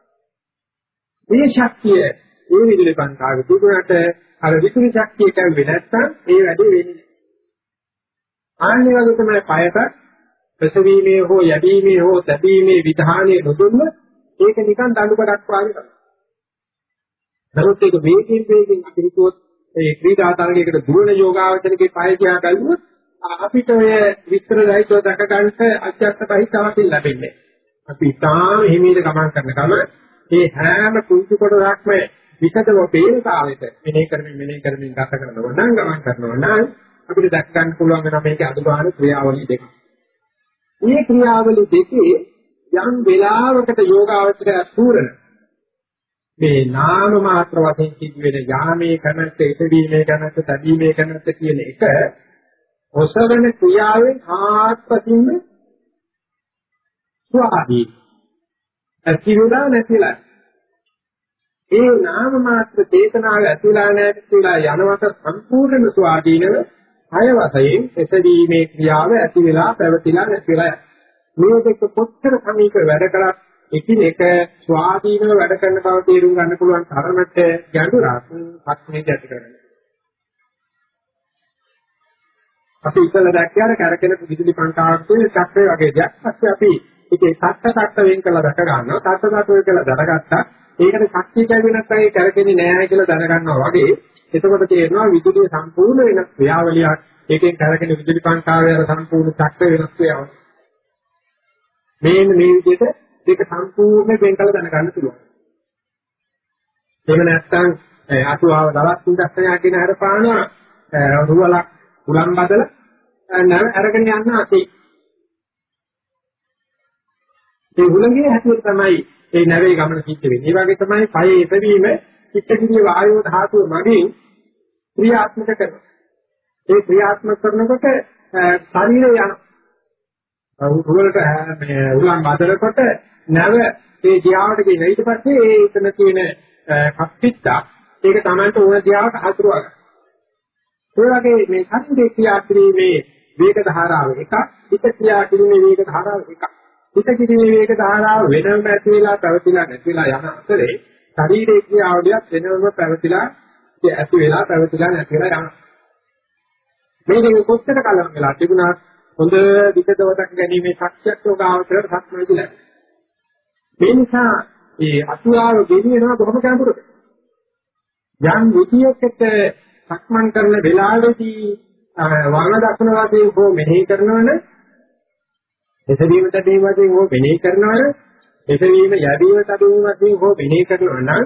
Speaker 1: මේ ශක්තිය මේ විදිහේ පන්තාව දුන්නට අර විදුලි ශක්තිය කැවෙන්නේ නැත්නම් ඒ වැඩේ වෙන්නේ නැහැ. ආන්නේ වගේ තමයි පයට ප්‍රසවීමේ හෝ යැදීමේ හෝ තැබීමේ විධානයේ නොදුන්න ඒක නිකන් දඬු කඩක් වගේ තමයි. නමුත් ඒක වේගින් වේගින් අපි හිතුවොත් ඒ ක්‍රීඩා තරගයකට දුරන යෝගාවචරකේ පය තියා බැලුවොත් අපිට ඔය විස්තර දැයිතෝ දැක ගන්නට අධ්‍යාත්ම බහිතාවකින් ලැබෙන්නේ. අපි තාම හිමීට ගමන් කරන ගම මේ හැම කුංචු කොටසක්ම විකතව පේන කාලෙට මෙනේ කරමින් මෙනේ කරමින් ගත කරනවා නම් ගමන් කරනවා නම් අපිට දැක් ගන්න පුළුවන් වෙන මේකේ අදුගාන ක්‍රියාවලිය දෙකක්. මේ ක්‍රියාවලිය දෙකේ යම් වෙලාවකට යෝගාවචරය සූරන මේ නාම මාත්‍ර වශයෙන් සිදුවෙන යාමේ කනත් ඉදීමේ කනත් තදීමේ කනත් කියන එක ඔසවන ක්‍රියාවෙන් ආත්පසින්ම ස්වාදී ඇතිවලා නැතිලා ඒ නාම මාත්‍ර චේතනාව ඇතිලා නැතිලා යනවට සම්පූර්ණ ස්වාධීනව හය වශයෙන් එසදීමේ ක්‍රියාව ඇති වෙලා පැවතිලා නැතිලා මේ දෙක කොච්චර සමීප වැඩ කරත් එකිනෙක ස්වාධීනව වැඩ කරන බව තේරුම් ගන්න පුළුවන් තරමට ගැඹුරක් පස්මේට ඇති කරගන්න. අපි ඉතල දැක්කේ අර කරකෙන විදුලි පංකාවක් තියෙන චක්‍රය වගේ දෙයක්. ඊපස්සේ අපි ඒකේ සත්‍ය සත්‍ය වෙන් කළා දැක ගන්නවා. සත්‍ය සත්‍ය වෙන් කළා දැනගත්තා. ඒකට ශක්තිය කැවෙන්නේ නැත්නම් ඒ කරකෙන්නේ නැහැ කියලා දැනගන්නවා වගේ. එතකොට තේරෙනවා විදුලිය සම්පූර්ණ වෙනස් ක්‍රියාවලියක්. ඒකෙන් කරකෙන විදුලි පංකාවේ අර සම්පූර්ණ චක්‍රය වෙනස් ක්‍රියාවක්. මේ මේ විදිහට ඒක සම්පූර්ණ වෙන් කළ දැනගන්න පුළුවන්. එහෙම නැත්නම් අතුවාව දවස් තුන්දස්සනයක් කියන හැර පානවා රුවලක් උලන් බදලා නැව අරගෙන යන්න ඇති. ඒ උලංගේ හැටියට තමයි ඒ නැවේ ගමන සිද්ධ වෙන්නේ. ඒ වගේ තමයි පයේ එපවීම චිත්තකිරිය වායෝ ධාතුව මගින් ක්‍රියාත්මක කරනවා. ඒ ක්‍රියාත්මක කරනකොට ශරීරය යන රුවලට මේ උලන් බදලකොට නැව ඒ දියාවට ගෙන ඊට පස්සේ ඒ එතන තියෙන කප්පිට්ටා ඒක තමයි ඕන දියාවට හසුරුවා ගන්න. ඒ වගේ මේ ශරීරේ ක්‍රියා කිරීමේ වේග ධාරාව එකක්, හිත ක්‍රියා කිරීමේ වේග ධාරාව එකක්. හිත කිරීමේ වේග ධාරාව වෙනම ඇති වෙලා පැවතිලා නැතිලා යන අතරේ ශරීරේ ක්‍රියාවලියක් වෙනම පැවතිලා ඇති වෙලා පැවතිලා නැතිලා යනවා. මේකෙන් කොච්චර කාලයක් වෙලා තිබුණා හොඳ විකදවතක් ගැනීමේ ශක්තියක් යෝගාවචරයට සක්මනදී ලැබෙනවා. මේ නිසා ඒ අතුආව ගෙනියනවා කොහොම ගැඹුරද? යම් විදියකට සක්මන් කරන වෙලාවේදී වර්ණ දක්වන වශයෙන් හෝ මෙහෙය කරනවනේ එසවීම තැබීම වශයෙන් හෝ මෙනෙහි කරනවනම් එසවීම යැදීම තැබීම වශයෙන් හෝ මෙනෙහි කරනවා නම්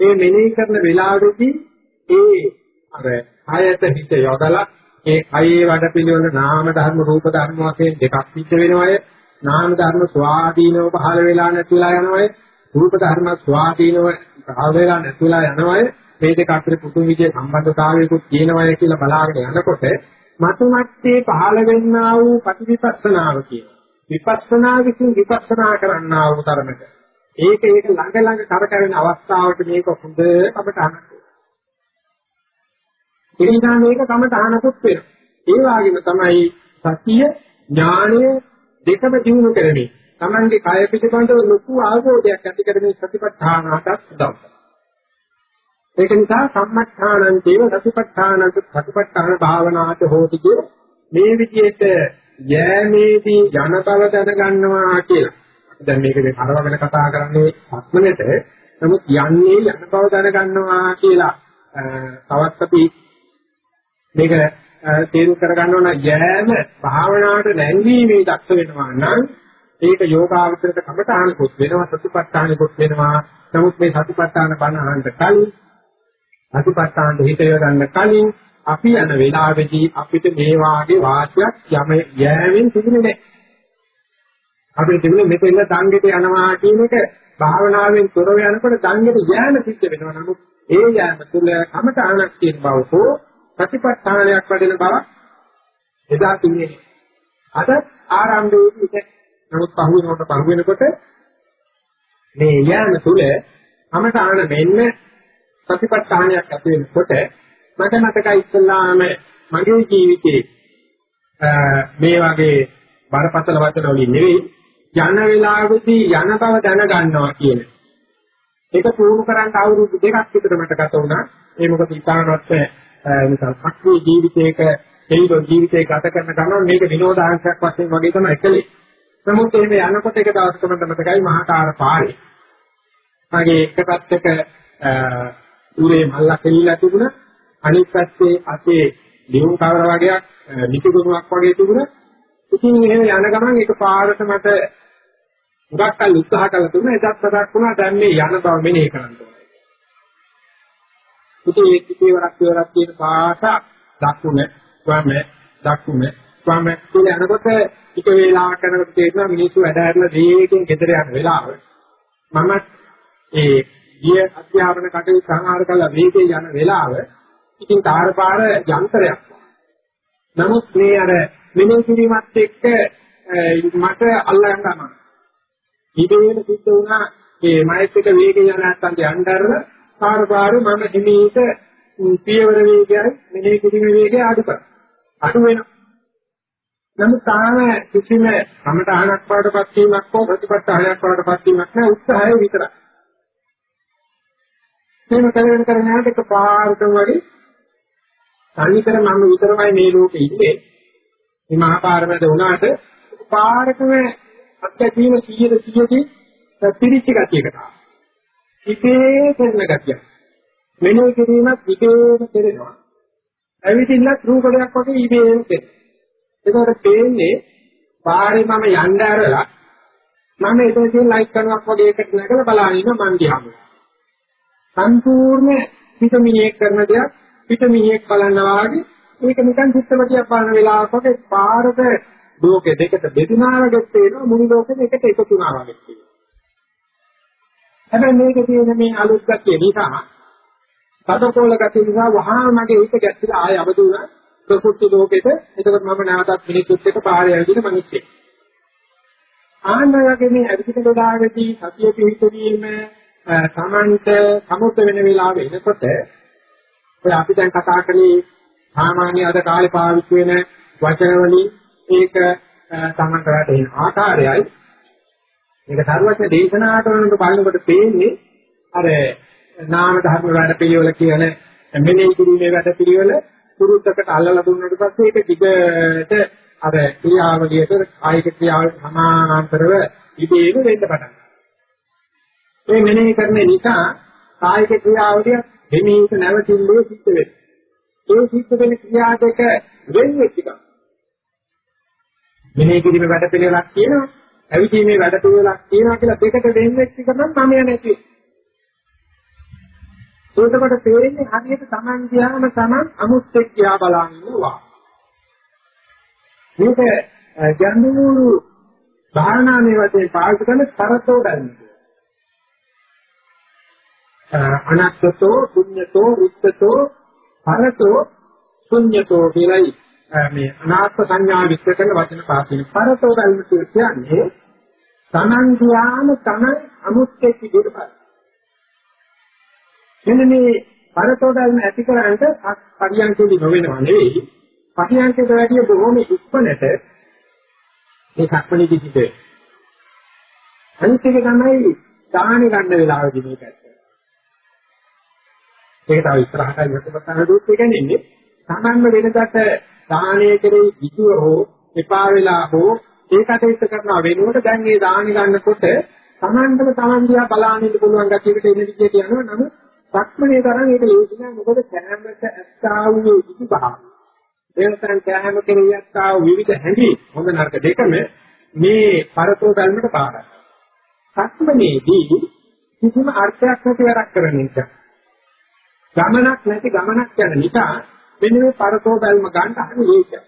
Speaker 1: ඒ මෙනෙහි කරන වෙලාවෙදී ඒ අර ආයත හිත යොදලා ඒ කයේ වැඩ පිළිවෙල නාම ධර්ම රූප ධර්ම වශයෙන් දෙකක් සිද්ධ වෙනවාය. නාම ධර්ම ස්වාධීනව පහළ වෙලා නැතිලා යනවාය. රූප ධර්ම ස්වාධීනව පහළ වෙලා නැතිලා යනවාය. මේ දෙක අතර පුදුම විදිහේ සම්බන්ධතාවයකුත් තියෙනවාය කියලා බලාගෙන යනකොට මතුමැත්තේ පහළ වෙන්නා වූ ප්‍රතිවිපස්සනාව කියනවා. විපස්සනා විසින් විපස්සනා කරන්නා වූ තරමට. ඒක ඒක ළඟ ළඟ කරකැවෙන අවස්ථාවට මේක හොඳ කමටහනක් ඒ නිසා මේක කමටහනකුත් වෙනවා. ඒ වගේම තමයි සතිය ඥානය දෙකම දිනු කරන්නේ. Tamange කය පිටපන්ට ලොකු ආවෝදයක් ඇති කරමින් සතිපට්ඨානකට උදව් ඒක නිසා සම්මත්ථානං චේව සතිපට්ඨානං සතිපට්ඨාන භාවනාට හෝති කිය මේ විදිහට යෑමේදී යන බව දැනගන්නවා කියලා. දැන් මේක මේ කරවගෙන කතා කරන්නේ සක්මනට. නමුත් යන්නේ යන බව දැනගන්නවා කියලා තවත් අපි මේක තේරුම් කරගන්නවා නම් යෑම භාවනාවට නැංවීමේ දක්ෂ වෙනවා නම් ඒක යෝගාවචරයට කමඨානකුත් වෙනවා සතිපට්ඨානකුත් වෙනවා. නමුත් මේ සතිපට්ඨාන බණ අහන්න කලින් සතිපට්ඨාන හිත යොදන්න කලින් අපි යන වෙලාවේදී අපිට මේ වාගේ වාසියක් යම යෑවෙන් තිබුණේ නැහැ. අපිට තිබුණේ මෙතන දංගෙට යනවා කියන එක භාවනාවෙන් තොරව යනකොට දංගෙට යෑම සිද්ධ වෙනවා. නමුත් ඒ යෑම තුළ කමඨාණක් කියන බව හෝ ප්‍රතිපත්තාණයක් වඩන බව එදා තිබුණේ. අද ආරම්භයේදී නමුත් පහු වෙනකොට පහු වෙනකොට මේ යෑම තුළ කමඨාණ මෙන්න ප්‍රතිපත්තාණයක් ඇති වෙනකොට මට මතකයි ඉස්සල්ලාම මගේ ජීවිතේ මේ වගේ බරපතල වචන වලින් නෙවෙයි යන වෙලාවෙදී යන බව දැනගන්නවා කියන. ඒක පුරුදු කරන්න අවුරුදු දෙකක් විතර මට ගත වුණා. ඒ මොකද ඉතාමත් නිසා සක්‍රීය ජීවිතයක දෙවිදෝ ජීවිතේ ගත කරන ගමන් මේක විනෝදාංශයක් වශයෙන් වගේ තමයි කළේ. නමුත් එහෙම යනකොට එක දවසක මට මතකයි මහාකාර පාරේ. මගේ එක පැත්තක උරේ මල්ලක් එල්ලලා තිබුණා. අනිත් පැත්තේ අතේ දියුම් කවර වගේක් නිතිගුණයක් වගේ තිබුණා. ඉතින් එහෙම යන ගමන් ඒක පාරට මට උගක් කල් උත්සාහ කළා තුන එදත් පදක් වුණා දැන් මේ යන බව මෙනෙහි කරන්න ඕනේ. ඉතින් ඒ කිවරක් කිවරක් කියන පාට දකුණ වම දකුණ වම කියලා යනකොට ටික වේලාවක් යනකොට තේරෙනවා මිනිස්සු වැඩ හැරලා දීගෙන් ගෙදර යන වෙලාව. මම ඒ ගිය අධ්‍යාපන කටයුතු සංහාර කළා වේගයෙන් යන වෙලාව ඉතින් කාර්පාර යන්ත්‍රයක්. නමුත් මේ අර මෙනෙහි කිරීමත් එක්ක මට අල්ලගන්න අමාරුයි. ඉබේම සිද්ධ වුණා මේ මෛත්‍රික වේගය යන නැත්තන්ට යnderව කාර්පාර මම හිමීට පියවර වේගයයි මෙනෙහි කිරීම වේගය අඩු කරා. අඩු වෙනවා. නමුත් තාම කිසිම සමතහනක් වඩපත් වීමක් හෝ ප්‍රතිපත්තහනක් වඩපත් වීමක් නැහැ උත්සාහය විතරයි. මේක කරගෙන කරගෙන යනකොට එකපාරටම වගේ තනිකර මම විතරමයි මේ ලෝකේ ඉන්නේ. මේ මහා පාරමද වුණාට පාරකම අත්‍යවශ්‍යම 100 100 පිරිච්ච ගතියකට ආවා. ඉතේ කරන ගතිය. මෙනෙහි කිරීමත් ඉතේම කරනවා. ඇවිදින්නත් රූපයක් වගේ ඉබේම කරනවා. ඒකට තේන්නේ පාරේ මම යන්න ඇරලා මම එතනදී ලයික් කරනවක් වගේ එකට නැගලා බලන ඉන්න මන් දිහාම. සම්පූර්ණ පිටමිනියෙක් කරන දෙයක් පිටමිනියෙක් බලනවා වගේ මේක නිකන් චිත්තපටියක් බලන වෙලාවක වගේ පාරක ලෝකෙ දෙකට බෙදුනා වගේ තේරෙනවා මුළු ලෝකෙම එකට එකතු වුණා වගේ තේරෙනවා. හැබැයි මේක තියෙන මේ අලුත් ගැතිය නිසා පදකෝල ගැතිය නිසා වහා මගේ හිත ගැස්සලා ආය අවදි වුණා ප්‍රකෘති ලෝකෙට එතකොට මම නැවතත් මිනිස්සුත් එක්ක පාරේ ඇවිදින මිනිස්සෙක්. ආන්නයගේ මේ අධික දොඩාවේදී සතිය පිහිටවීම සමන්ත සමුත් වෙන වෙලාව එනකොට ඔය අපි දැන් කතා කරේ සාමාන්‍ය අද කාලේ පාවිච්චි වෙන වචන වලින් ඒක සමන්ත වැටෙන ආකාරයයි මේක සර්වඥ දේශනාවට වුණත් බලනකොට පේන්නේ අර නාම ධර්ම වැඩ පිළිවෙල කියන මෙනෙහි කිරීමේ වැඩ පිළිවෙල පුරුද්දකට අල්ලලා දුන්නාට පස්සේ ඒක දිගට අර ක්‍රියාවලියට කායික ක්‍රියාවලට සමානාන්තරව ඉබේම වෙන්න පටන් ගන්නවා. මේ මෙනෙහි කරන නිසා කායික ක්‍රියාවලිය දෙමීට නැවතිල්ලේ සිද්ධ වෙනවා. ඒ සිද්ධ වෙන ක්‍රියා දෙක වෙන වෙච්ච එක. මෙනෙහි කිරීමේ වැඩ පිළිවෙලක් තියෙනවා. ඇවිදීමේ වැඩ පිළිවෙලක් තියෙනවා කියලා දෙකට වෙන වෙච්ච එක නම් මම නැති. ඒකකොට තේරෙන්නේ හරියට Taman ගියාම Taman අමුස්සෙක් ගියා බලන් ඉන්නවා. මේක ගැඹුරු භාවනාවේ වශයෙන් පාවිච්චි කරන තරතෝ ගන්න. අනත්තතෝ පුඤ්ඤතෝ රුත්තතෝ පරතෝ ශුඤ්ඤතෝ කියලායි මේ අනාත්ම සංඥා විස්තර කරන වචන පාසින් පරතෝ ගන්න කියන්නේ Taman ගියාම Taman අමුස්සෙක් විදිහට මෙන්න මේ පරතෝඩල්ම ඇති කරාන්ට පරියන්කේදී නොවෙනව නෙවෙයි පරියන්කේට වැඩිය බොහොම ඉක්මනට මේ සක්මණේදී සිට අනිත් එක තමයි දාහන ගන්න වෙලාවදී මේක ඇත්ත. ඒක තව ඉස්සරහට ඉවතපතන දුක් කියන්නේ සාමාන්‍ය වෙනකට දාහනයේ කෙරෙහි ඉතුව හෝ එපා වෙලා හෝ ඒකට ඉස්ස කරනවා වෙනුවට දැන් මේ දාහන ගන්නකොට Tamanටම Taman දිහා බලාගෙන ඉන්න පුළුවන් ගැටියකට එන විදිහට යනවා නමුත් සක්මනේ තරම් ඒක ලේසි නෑ මොකද කැමරට ඇත්තා වූ ඉති පහ. දේවතන් කැම කෙරෙහි ඇත්තා වූ විවිධ හැඟි හොඳ නරක දෙකම මේ පරතෝ බැලමට පාරයි. සක්මනේදී කිසිම අර්ථයක් නැති වැඩක් කරන නිසා ගමනක් නැති ගමනක් යන නිසා මෙන්න මේ පරතෝ බැලම ගන්න හරි ලේසියි.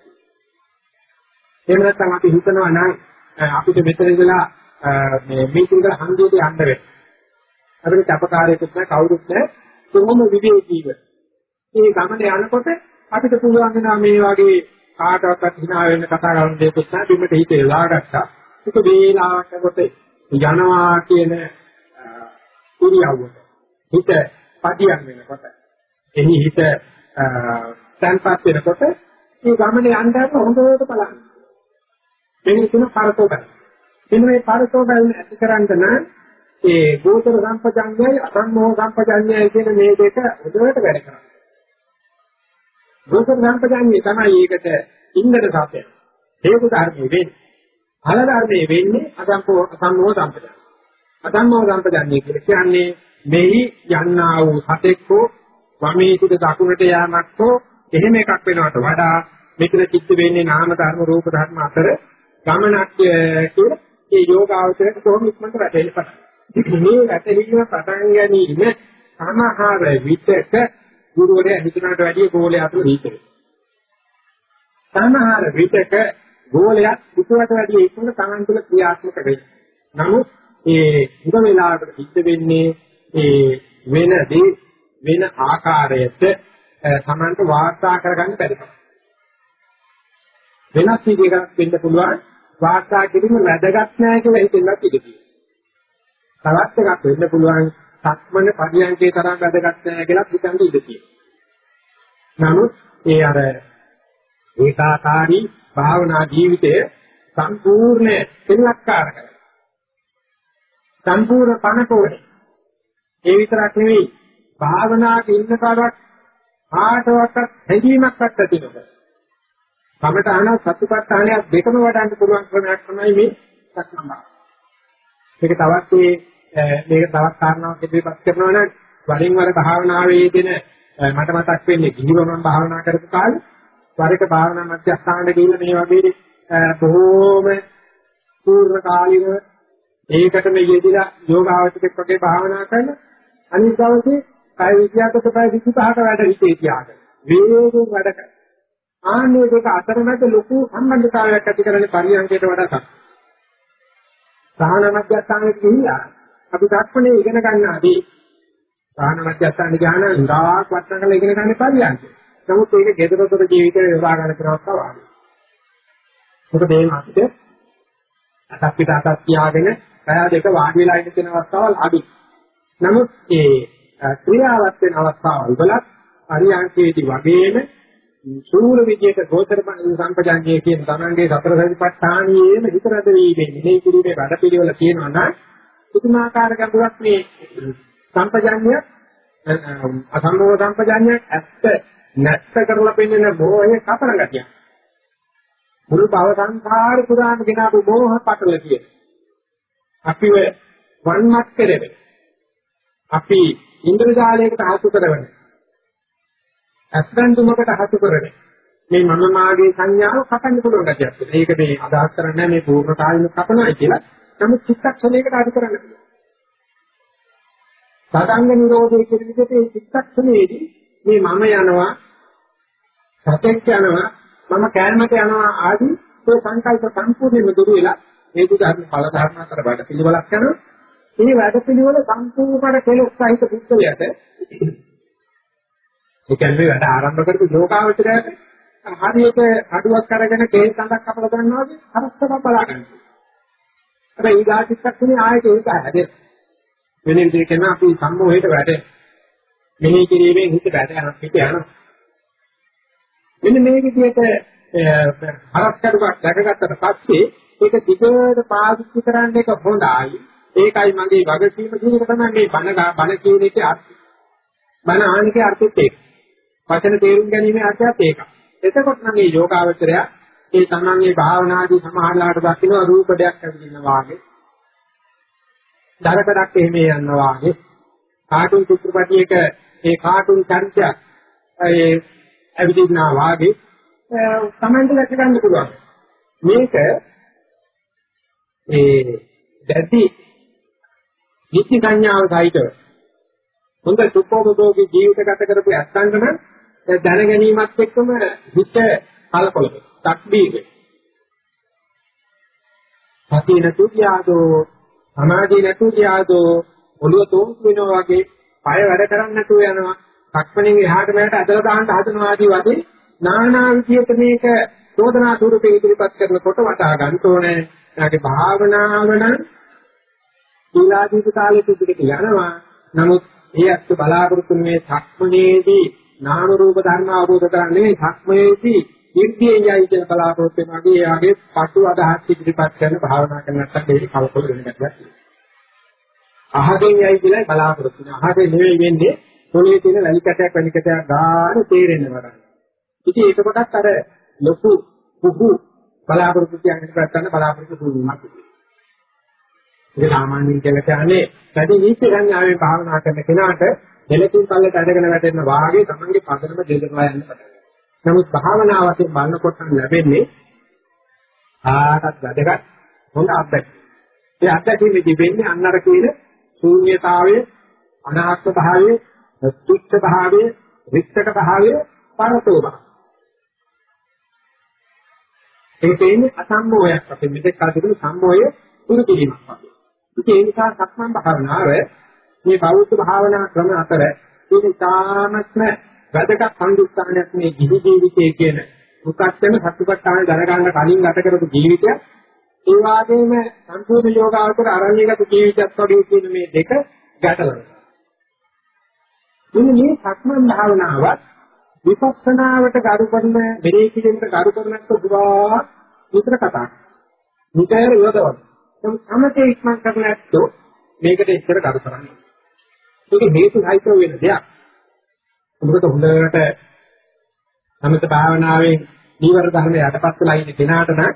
Speaker 1: එහෙම නැත්නම් අපි හිතනවා නම් අපිට මෙතන ඉඳලා මේ මීටින්ග් එක හන්දියට යන්න වෙනවා. අපිට කැපකාරයෙකුත් නැහැ කවුරුත් නැහැ. කොහොම විවේකීව මේ ගමන යනකොට අපිට පුළුවන් වෙනවා මේ වගේ කාටවත් hina වෙන්න කතා කරන දෙයක් නැහැ. බිමට හිතේ ලාගත්තා ඒක වේලාවකට යනවා කියන ඉරියව්වට හිත පදියම් වෙනකොට එහි හිත තන්පත් වෙනකොට මේ ගමන යන්න හොඳට බලන්න මෙන්න තුන පරතෝබයි එන්න මේ පරතෝබයි ඇති කරන්න නම් ඒ ගෝචර සම්පජඤ්ඤයයි අසම්මෝහ සම්පජඤ්ඤයයි කියන මේ දෙක උදේට වැඩ කරනවා. ගෝචර සම්පජඤ්ඤය තමයි ඒකට ඉන්නද සත්‍යය. හේතු ධර්මයේ වෙන්නේ. ඵල ධර්මයේ වෙන්නේ අසම්මෝහ අසම්මෝහ සම්පජඤ්ඤය. අසම්මෝහ සම්පජඤ්ඤය කියන්නේ මෙහි යන්නා වූ සතෙක්කෝ වමේ සිට දකුණට යාමක් හෝ එහෙම එකක් වෙනවට වඩා මෙතන චිත්ත වෙන්නේ නාම ධර්ම රූප ධර්ම අතර ගමනක් කියලා ඒ යෝගාවචරයට කොහොම ඉක්මනට වැටෙන්න පටන් මේ වැටීම පටන් ගැනීම සමහර විටක ගුරුවරයා හිතනට වැඩිය ගෝලයා අතර හිතේ. සමහර විටක ගෝලයක් හිතුවට වැඩිය ඉක්මනට Taman තුළ ක්‍රියාත්මක වෙයි. නමුත් ඒ උග වේලාවකට සිද්ධ වෙන්නේ ඒ වෙනදී වෙන ආකාරයට Tamanට වාර්තා කරගන්න බැරි. වෙනස් විදිහකට වෙන්න පුළුවන් වාර්තා කිරීම වැදගත් නැහැ කියලා හිතෙන්නත් ඉඩ තියෙනවා. තවත් එකක් වෙන්න පුළුවන් සක්මන පරියන්කේ තරම් වැදගත් නැහැ කියලා හිතන්න ඉඩ තියෙනවා. නමුත් ඒ අර ඒකාකාරී භාවනා ජීවිතය සම්පූර්ණ සෙල්ලක්කාර කරනවා. සම්පූර්ණ පණකෝඩේ. ඒ විතරක් නෙවෙයි භාවනාවේ ඉන්න කාලයක් ආටවත් හැඟීමක්වත් ඇති නොකර. කමඨාන සතිපට්ඨානයක් දෙකම වඩන්න පුළුවන් ක්‍රමයක් තමයි මේ සක්මන් භාවනාව. මේක තවත් මේ මේක තවත් කාරණාවක් ඉදිරිපත් කරනවා නම් වරින් වර භාවනාවේ දෙන මට මතක් වෙන්නේ කිහිවම භාවනා කරපු කාලේ වරක භාවනා මධ්‍යස්ථානට ගිහින් මේ වගේ බොහෝම පූර්ව කාලින ඒකටම යෙදিলা යෝගාවචරයක් වගේ භාවනා කරන අනිත් දවසේ කය විද්‍යාවකට පැය 25ක වැඩ හිතේ තියාගෙන වේගයෙන් වැඩ කරන ආන්නේ දෙක අතරමැද ලොකු සම්බන්ධතාවයක් ඇති කරගෙන පරියන්කයට වඩා සක්. සාහන මධ්‍යස්ථානෙට ගිහිල්ලා අපි ධර්මනේ ඉගෙන ගන්නාදී සාහන මධ්‍යස්ථානෙ ගාන ඉඳාක් වටන කරලා ඉගෙන ගන්න පරියන්කය. නමුත් ඒක ගෙදරතොර ජීවිතේ යොදා ගන්න කරවක් තමයි. මොකද මේ මාසිට අතක් පිට අතක් තියාගෙන කය දෙක වාඩි වෙලා ඉන්න තියෙන අවස්ථාවල් අඩි. නමුත් ඒ ක්‍රියාවත් වෙන අවස්ථාවල් වල පරියන්කේදී වගේම සූර විදියට ගෝචර සම්පජාඤ්ඤය කියන තමන්ගේ සතර සතිපට්ඨානියේම විතරද වීමේ මේ කිරීමේ වැඩ පිළිවෙල තියෙනවා නම් පුදුමාකාර ගැඹුරක් මේ සම්පජාඤ්ඤය අසම්මෝහ සම්පජාඤ්ඤය ඇත්ත නැත්ත කරලා පෙන්වන බොහේ කපන ගතිය. මුළු භව සංසාර පුරාම ගෙනාවු මෝහ පටල කියන. අපිව වන්මත් කෙරෙන්නේ. අපි ඉන්ද්‍රජාලයකට ආසු කරවන්නේ. අස්රන්දුමකට හසු කරන්නේ. මේ මම මාගේ සංඥාව කපන්න පුළුවන් ගැටියක්. මේක මේ අදහස් කරන්නේ මේ පූර්ණ කාලින කපනවා කියලා. නමුත් චිත්තක්ෂණයකට අඩු කරන්න පුළුවන්. සතංග නිරෝධයේ කියන විදිහට මේ චිත්තක්ෂණයේදී මේ මම යනවා සතෙක් යනවා මම කෑමට යනවා ආදී ඒ සංකල්ප සම්පූර්ණයෙන්ම දුරු වෙලා මේ දුක ඵල ධර්ම අතර වැඩ පිළිවෙලක් කරනවා. මේ වැඩ පිළිවෙල සම්පූර්ණ කෙලෙස් සහිත පුද්ගලයාට ඒ කියන්නේ වැඩ ආරම්භ කරපු යෝගාවචරයට හරියට අඩුවක් අරගෙන කේස් සඳක් අපල ගන්නවා වගේ හරස්සම බලා ගන්නවා. හැබැයි ඊගාටික්ෂණේ ආයෙත් ඒක හැදේ. වෙන විදිහට කියන අපි සම්මෝහයට වැඩ මෙහි කිරීමෙන් හිත වැඩ යනවා පිට යනවා. මෙන්න මේ විදිහට හරස්කඩුවක් දැකගත්තට පස්සේ ඒක දිගට පාවිච්චි කරන්න එක හොඳයි. ඒකයි මගේ වගකීම කියන එක තමයි මේ බණ බණ කියන එකේ අර්ථය. බණ ආනිකේ අර්ථෙත් ඒක. වචන තේරුම් ගැනීමේ අර්ථයත් ඒකයි. එතකොට නම් මේ යෝගාවචරය ඒ තමන්ගේ භාවනාදී සමාහලාට දකින්න රූප දෙයක් ඇවිදින්න වාගේ. දරකඩක් එහෙම යනවා වාගේ. කාටුන් චිත්‍රපටියක ඒ කාටුන් චරිතයක් ඒ ඇවිදින්නා වාගේ තමන්ට දැක ගන්න පුළුවන්. මේක ඒ දැටි නිත්‍ය සංඥාව සහිතව. හොඳ සුඛෝපභෝගී ජීවිත ගත කරපු ඇත්තන්ට නම් දැන ගැනීමත් එක්කම හිත කලකොල තක්බීර සතිය නැතු කියාදෝ සමාධිය නැතු කියාදෝ ඔළුව තෝන්තු වෙනවා වගේ පය වැඩ කරන්නේ නැතුව යනවා. සක්මණෙන් එහාට මෙහාට ඇදලා දාන්න හදනවා ආදී වගේ නානා විදියට මේක චෝදනා ස්වරූපේ ඉදිරිපත් කරනකොට වටහා ගන්න ඕනේ. එයාගේ භාවනාව නම් සීලාදීප කාලෙට ඉදිරියට යනවා නමුත් ඒ අත් බලාපොරොත්තු මේ සක්මණේදී නාම රූප ධර්ම අවබෝධ කරන්නේ නෙවෙයි සක්මයේදී ඉර්ධියයි කියන බලාපොරොත්තු වෙනවාගේ එයාගේ පටු අදහස් ඉදිරිපත් කරන භාවනා කරන නැත්නම් ඒක කලකොල වෙන ගැටයක්. අහගෙන යයි කියලා බලාපොරොත්තු වෙන. අහගෙන නෙවෙයි වෙන්නේ පොළේ තියෙන වැලි කැටයක් වැලි කැටයක් ගන්න තේරෙන්න වරන. ඉතින් ඒක කොටත් අර ලොකු පුහු බලාපොරොත්තු කියන්නේ කරගන්න බලාපොරොත්තු වීමක්. ඒක සාමාන්‍යයෙන් කියලා කියන්නේ වැඩි නීති සංඥාවෙන් භාවනා කරන කෙනාට දෙලකින් පල්ලට අඩගෙන වැටෙන වාගේ තමන්ගේ පදනම දෙදරලා යන්න පටන් ගන්නවා. නමුත් භාවනාවකින් බලනකොට ලැබෙන්නේ ආටත් වැඩගත් හොඳ අත්දැකීම්. ඒ අත්දැකීමේදී වෙන්නේ අන්නර කියන ශූන්‍යතාවය, අනාත්ම භාවය, තුච්ඡ භාවය, වික්ෂක භාවය, පරතෝ භාවය. ඒ කියන්නේ අසම්මෝහයක් අපේ මෙතෙක් කල තිබුණු සම්මෝහය පුරු කිරීමක් වගේ. ඉතින් ඒ නිසා සක්මන් භාවනාව මේ බෞද්ධ භාවනා ක්‍රම අතර ඒක ඉතාමත්ම වැදගත් සංයුක්තානයක් මේ ජීවි ජීවිතයේ කියන මුකත්තම සත්‍යපට්ඨාන දැනගන්න කලින් ගත කරපු ජීවිතය ඒ වගේම සම්පූර්ණ යෝගාවතර අරණ්‍යගත ජීවිතයක් වගේ කියන මේ දෙක ගැටලනවා. මෙන්න මේ සක්මන් භාවනාවත් විපස්සනාවට ගරු කරන මෙරේ කිරීමට ගරු කරනත් දුවා විතර කතා. නිතර යොදවන. නම් සමතේ ඉක්මන් කරන ඇත්තෝ මේකට ඉස්සර කරු කරන්නේ. ඒක හේතු සහිතව වෙන දෙයක්. මොකද හොඳට සමත භාවනාවෙන් නීවර ධර්ම යටපත් වෙලා ඉන්න කෙනාට නම්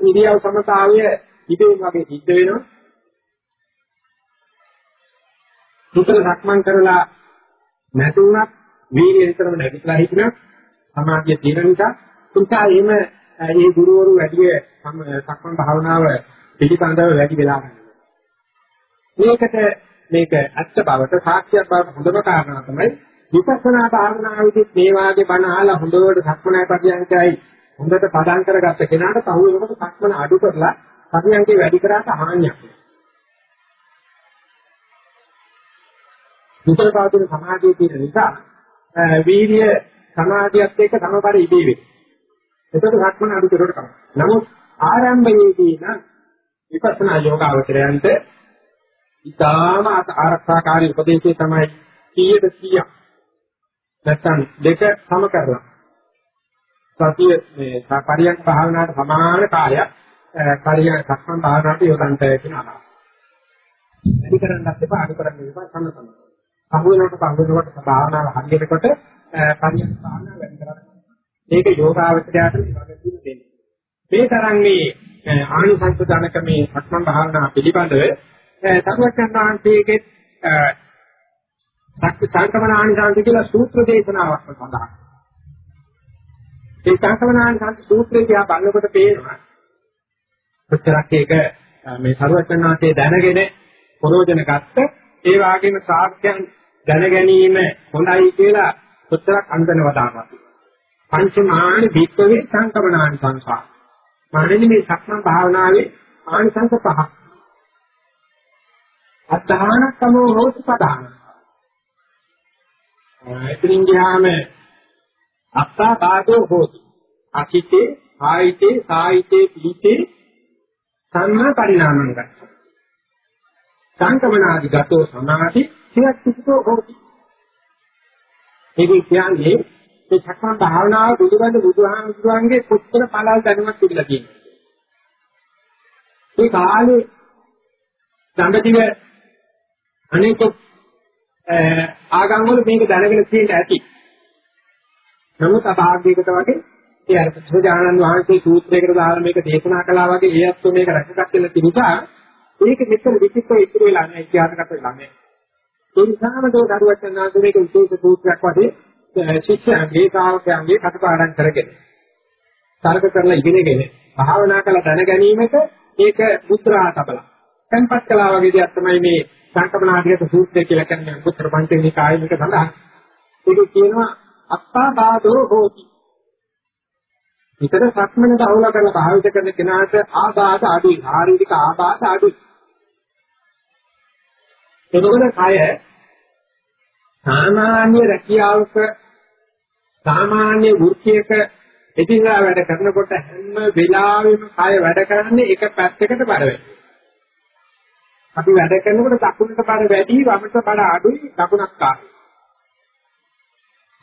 Speaker 1: ඉරියව් සමතාවය ඉබේම වගේ සිද්ධ වෙනවා. සුතල සක්මන් කරලා නැතුණත් වීර්යය විතරම නැතිලා හිටිනා සමාධිය තියෙන නිසා උන්ටා එහෙම ඒ ගුරුවරු වැඩි සක්මන් භාවනාව පිළිබඳව වැඩි වෙලා මේකට මේක ඇත්ත බවට සාක්ෂියක් බවට හොඳම කාරණා තමයි විපස්සනා භාවනාවේදී මේ වාගේ බණ අහලා හොඳට සක්මනයි පරියන්කයි හොඳට පදම් කරගත්ත කෙනාට පහු වෙනකොට සක්මන අඩු කරලා පරියන්කේ වැඩි කරාට හානියක් නෑ. විතර පාදින සමාධිය තියෙන නිසා වීර්ය සමාධියත් එක්ක සමබර ඉදී වෙයි. එතකොට සක්මන අඩු කරවට කම. නමුත් ආරම්භයේදී නම් විපස්සනා යෝගාවචරයන්ට ඊටාම ආරක්ෂාකාරී උපදේශය තමයි 100ට 100ක් නැත්නම් දෙක සම කරලා සතිය මේ පරියන්ක භාවනාවට සමාන කාලයක් පරියන්ක සක්මන් භාවනාවට යොදන්ට කියන අදහස. වැඩි කරන්නත් එපා අඩු කරන්න එපා සම සම. සමුවෙනකොට සමුවෙනකොට භාවනාව හරියනකොට පරියන්ක භාවනාව වැඩි කරගන්න. මේක යෝගාවචරයට විභාග දෙන්නේ. මේ තරම් මේ ආනිසංස ධනක මේ සක්මන් භාවනා පිළිබඳව තරුවචන් වහන්සේගේ සංකමනානිසංස කියලා සූත්‍ර දේශනාවක් සඳහන්. ඒ සංකමනානිසංස සූත්‍රය දිහා බලනකොට පේනවා. කොච්චරක් ඒක මේ තරුවචන් වහන්සේ දැනගෙන ප්‍රෝජන ගත්ත ඒ වගේම සාක්ෂයන් දැන ගැනීම හොඳයි කියලා කොච්චරක් අන්දන වදානවා. පංචමාන භික්කවේ සංකමනානිසංසා. මානෙනි මේ සක්මන් භාවනාවේ ආනිසංස පහක්. අත්තානකමෝ හෝති පදාන. එතනින් ගියාම අත්තා බාධෝ හෝති. අකිතේ ආයිතේ සායිතේ පිහිතේ සම්මා පරිණාමං ගච්ඡ. සංකමනාදි ගතෝ සමාධි සියත්තිකෝ හෝති. ඒක කියන්නේ මේ සක්මන් භාවනාව පිළිබඳ බුදුහාමුදුරන්ගේ කොච්චර පළල් දැනුමක් තිබිලා තියෙනවා. ඒ කාලේ සම්බතිව අනේක ආගම් වල මේක දැනගෙන තියෙන්න ඇති. නමුත් අභාග්‍යයකට වගේ ඒ අර සුජානන් වහන්සේ සූත්‍රයකට දාලා මේක දේශනා කළා වගේ ඒ අත්තු මේක රැකගත්තේ නැති නිසා ඒක මෙතන විචිත්‍ර ඉතුරු වෙලා නැහැ ඉතිහාසගත වෙලා නැහැ. ඒ නිසාම දෝ දරුවත් යනවා මේක විශේෂ සූත්‍රයක් වගේ ශිෂ්‍යයන්ගේ ශ්‍රාවකයන්ගේ කටපාඩම් කරගෙන තර්ක කරලා ඉගෙනගෙන භාවනා කළ දැන ගැනීමට ඒක මුත්‍රා තබලා. tempat කළා වගේ දෙයක් තමයි මේ සංකපනාධිගත සූත්‍රය කියලා කියන්නේ පුත්‍ර පංචේනි කායික සඳහන්. ඒක කියනවා අත්තාබාධෝ හෝති. විතර සක්මන දහවල කරලා භාවිත කරන කෙනාට ආබාධ අඩුයි. ශාරීරික ආබාධ අඩුයි. එතකොට කය සාමාන්‍ය රැකියාවක සාමාන්‍ය වෘත්තියක එදිනදා වැඩ කරනකොට හැම වෙලාවෙම කය වැඩ කරන්නේ එක පැත්තකට බර අපි වැඩ කරනකොට දකුණට බර වැඩි වමට බර අඩුයි දකුණක් කාරයි.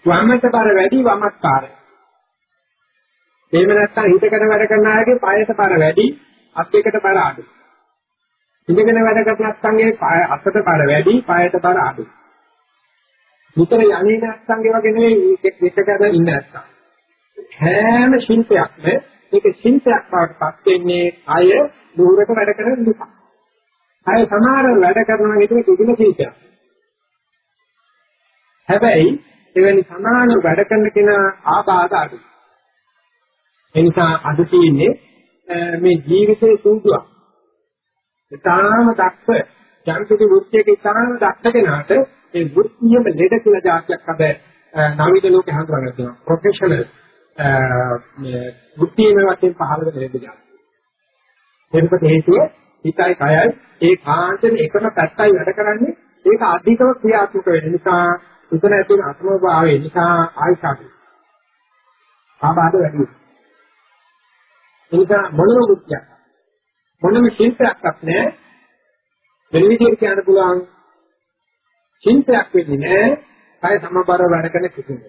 Speaker 1: වමට බර වැඩි වමත් කාරයි. එහෙම නැත්නම් හිතකට වැඩ කරන අයගේ පයට බර වැඩි අත් දෙකට බර අඩුයි. ඉඳගෙන වැඩ කරන නැත්නම්ගේ අතට බර වැඩි පයට බර අඩුයි. නිතර යන්නේ නැත්නම් ඒ වගේ නෙවෙයි දෙකකට ඉන්න නැත්නම්. හැම ශිල්පයක්ම මේක ශිල්පයක් බවට පත් වෙන්නේ අය දුරට වැඩ කරන නිසා. අය සමහරව වැඩ කරනවා කියන කිසිම කීපයක්. හැබැයි එවැනි සමාන වැඩ කරන කෙනා ආබාධ අඩුයි. ඒ නිසා අද තියෙන්නේ මේ ජීවිතයේ සූදුවක්. ඊටාම දක්ෂ යම්කිසි වෘත්තියක ඊටාම දක්ෂ කෙනාට ඒ වෘත්තියම ලෙඩ කියලා જાතියක් අද නවීන ලෝකේ හඳුනගන්න තියෙනවා. ප්‍රොෆෙෂනල් මේ වෘත්තියේ වශයෙන් පහළ වෙන ලෙඩ જાතිය. එතකොට හේතුව හිතයි කයයි ඒ කාන්තෙන් එකම පැත්තයි වැඩ කරන්නේ ඒක අධිකව ක්‍රියාත්මක වෙන නිසා උතන ඇතුළේ අසමභාවය නිසා ආයශාති. ආබාධ වැඩි. එනිසා මොනම වෘත්තියක් මොනම ශිල්පයක්වත් නැහැ. වෙන විදිහට කියන්න පුළුවන් ශිල්පයක් වෙන්නේ නැහැ. කය සමබර වැඩ කරන කිසිම.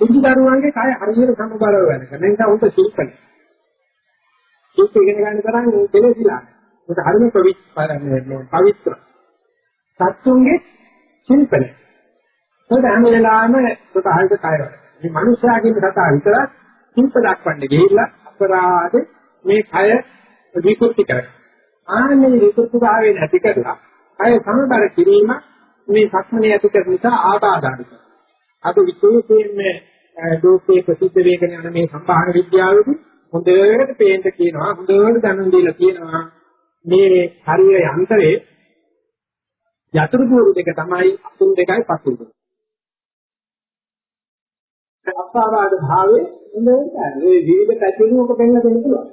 Speaker 1: කුංචි දරුවන්ගේ කය හරියට සමබරව වැඩ කරන නිසා උන්ට ශිල්ප නැහැ. ශිල්ප ඉගෙන ගන්න තරම් දෙලෙසිලා. උන්ට හරියට පවිත්‍ර. සත්තුන්ගේ ශිල්පනේ. ඒක හැම වෙලාවෙම ප්‍රකාශිත කයවල. මේ මිනිස්යාගේ කතා විතරක් ශිල්ප දක්වන්න ගිහිල්ලා අපරාධ මේ කය විකෘති කරනවා. ආන්නේ විකෘති භාවයේ නැති කරලා කය සමබර කිරීම මේ සක්මනේ ඇති කරන නිසා ආබාධානික. අද විශේෂයෙන්ම ලෝකයේ ප්‍රසිද්ධ වේගන යන මේ සම්භාහන විද්‍යාවේදී හොඳට පේන්න කියනවා හොඳට දැනුම් දීලා කියනවා මේ ශරීර යන්ත්‍රයේ යතුරු දුරු දෙක තමයි අතුන් දෙකයි පතුල් දෙක. අපාවාද භාවයේ හොඳට මේ විවිධ පැතිරුමක පෙන්න දෙන්න පුළුවන්.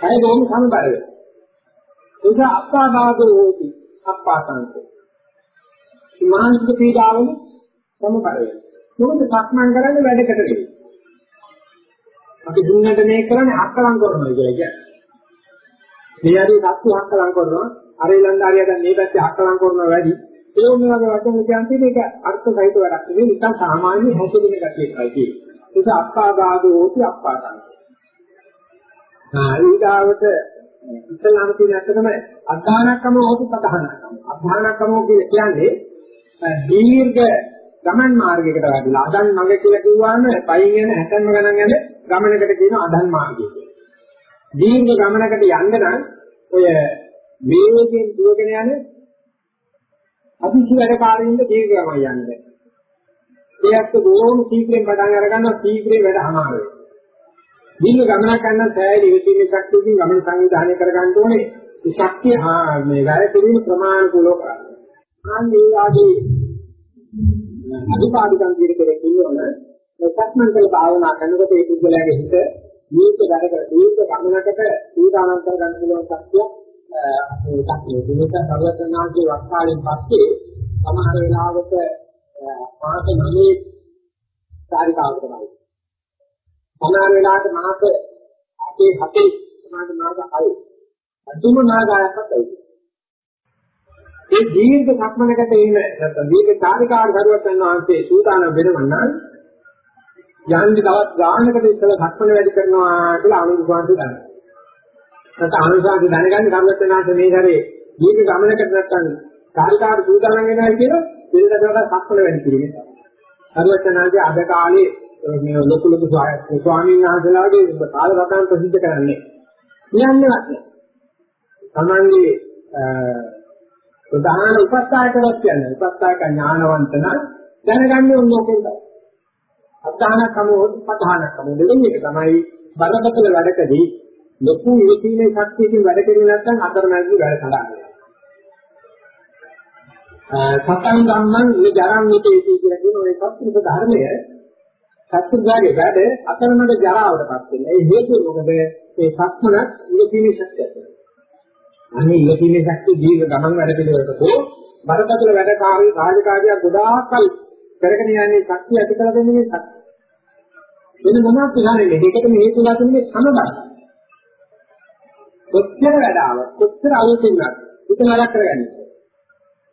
Speaker 1: අය බොහොම සමබර වෙනවා. ඒක අපාවාදෝ හෝති අපාසංකෝ. මානසික පීඩාවල සමබර වෙනවා. මොකද සක්මන් කරන්නේ වැඩකට දෙන්නේ. අපි දුන්නට මේක කරන්නේ අක්කලං කරනවා කියන්නේ. මේ ආදී සත්‍ය අක්කලං කරනවා අර ඊළඟාරිය දැන් මේ පැත්තේ අක්කලං කරනවා වැඩි ඒ වගේ වචන කියන්නේ මේක අර්ථ සහිත වැඩක් නෙවෙයි නිකන් සාමාන්‍ය හැසිරෙන ගැටියයි කියන්නේ ඒක අක්කාගාදෝ හොති අක්කාගාන ආ ඊගාවට ඉස්ලාම කියන ඇත්තටම අධානකම හොති පදහනකම අධානකම කියන්නේ දීර්ඝ ගමන් මාර්ගයකට වැඩිලා අදන් මඟ කියලා කිව්වම පයින් යන හැටම ගණන් යන ගමනකට කියන අදන් මාර්ගය කියලා. දීර්ඝ ගමනකට යන්න නම් ඔය වේගයෙන් දුවගෙන යන අතිශය වැඩකාරීන්ද දීර්ඝම යන්නේ. ඒත් බොහොම ශීඝ්‍රයෙන් පටන් අරගන්නවා ශීඝ්‍රයෙන් වැඩ අමාරු වෙනවා. දීර්ඝ ගමනක් යන සෑය ඉවසීමේ ශක්තියකින් ගමන සංවිධානය කර ගන්න ඕනේ. ඒ ශක්තිය මේ වැඩ කිරීම ප්‍රමාණිකූලව කරන්න. අනේ ආදී අනිපාදිකම් කියන කෙනෙක් ඉන්නවනේ සක්මන් කළ භාවනා කරනකොට ඒ පුද්ගලයාගේ හිත මේක වැඩ කර මේක ගමනකට සූදානම් කර ගන්න පුළුවන් ශක්තිය ඒකක් මේක සර්වඥාන්ගේ වස්තාවෙන් පස්සේ සමහර වෙලාවට මාස 9 චාරිකාවකට බලයි. සමහර වෙලාවට මාස 8 7 සමහර මාස 6 අදුම නාගායක්වත් ඇවිත්. ඒ දීර්ඝ සක්මනකට එන නැත්නම් දීර්ඝ චාරිකාවට කරුවත් යනවාන්සේ සූදානම් වෙනවනම් යන්නේ තවත් ගානකට ඉස්සලා සක්මන වැඩි කරනවා කියලා අනුගමනය කරනවා. නැත්නම් අනුසාරي දැනගන්න කර්මත්වනාත මේ හැරේ දීර්ඝ ගමනකට නැත්නම් කාර්යකාර සූදානම් වෙනවා කියන පිළිදැකලා සක්වල වැඩි කිරීම. කර්මත්වනාගේ අද කාලේ මේ ලොකු ලොකු ස්වාමීන් වහන්සේලාගේ කාල රටාන් ප්‍රසිද්ධ කරන්නේ. කියන්නේවත් නෑ. තමන්ගේ ප්‍රධාන උපස්ථායකවත් කියන්නේ උපස්ථායක ඥානවන්ත නම් දැනගන්නේ ඕනෝකෙන්ද. අත්හානකම උපස්ථානකම දෙන්නේ තමයි බරපතල වැඩකදී ලොකු ඉවසීමේ ශක්තියකින් වැඩ කෙරුවේ නැත්නම් අතරමැදි වැඩ කඩන්නේ. සතන් ධම්මං මේ ජරාමිතේති කියලා කියන ඔය සත්‍වික ධර්මය සත්‍යඥාගේ වැඩ අතරමැද ජරාවටපත් වෙනවා. ඒ හේතුව මොකද? මේ සක්මන ඉවසීමේ ශක්තිය. අනේ ඉවසීමේ ශක්තිය ජීව ගමන් වැඩ පිළිවෙලකෝ බරපතල වැඩ කාර්ය රාජකාරිය ගොඩාක්කල් කරගෙන යන්නේ ශක්තිය ඇති කර දෙන්නේ මේ ශක්තිය. වෙන මොනවද කියන්නේ? මේකට මේ හේතුලා තුනේ සමබරයි. කොච්චර වැඩාව කොච්චර අලුතින්වත් උතන වැඩ කරගන්නේ.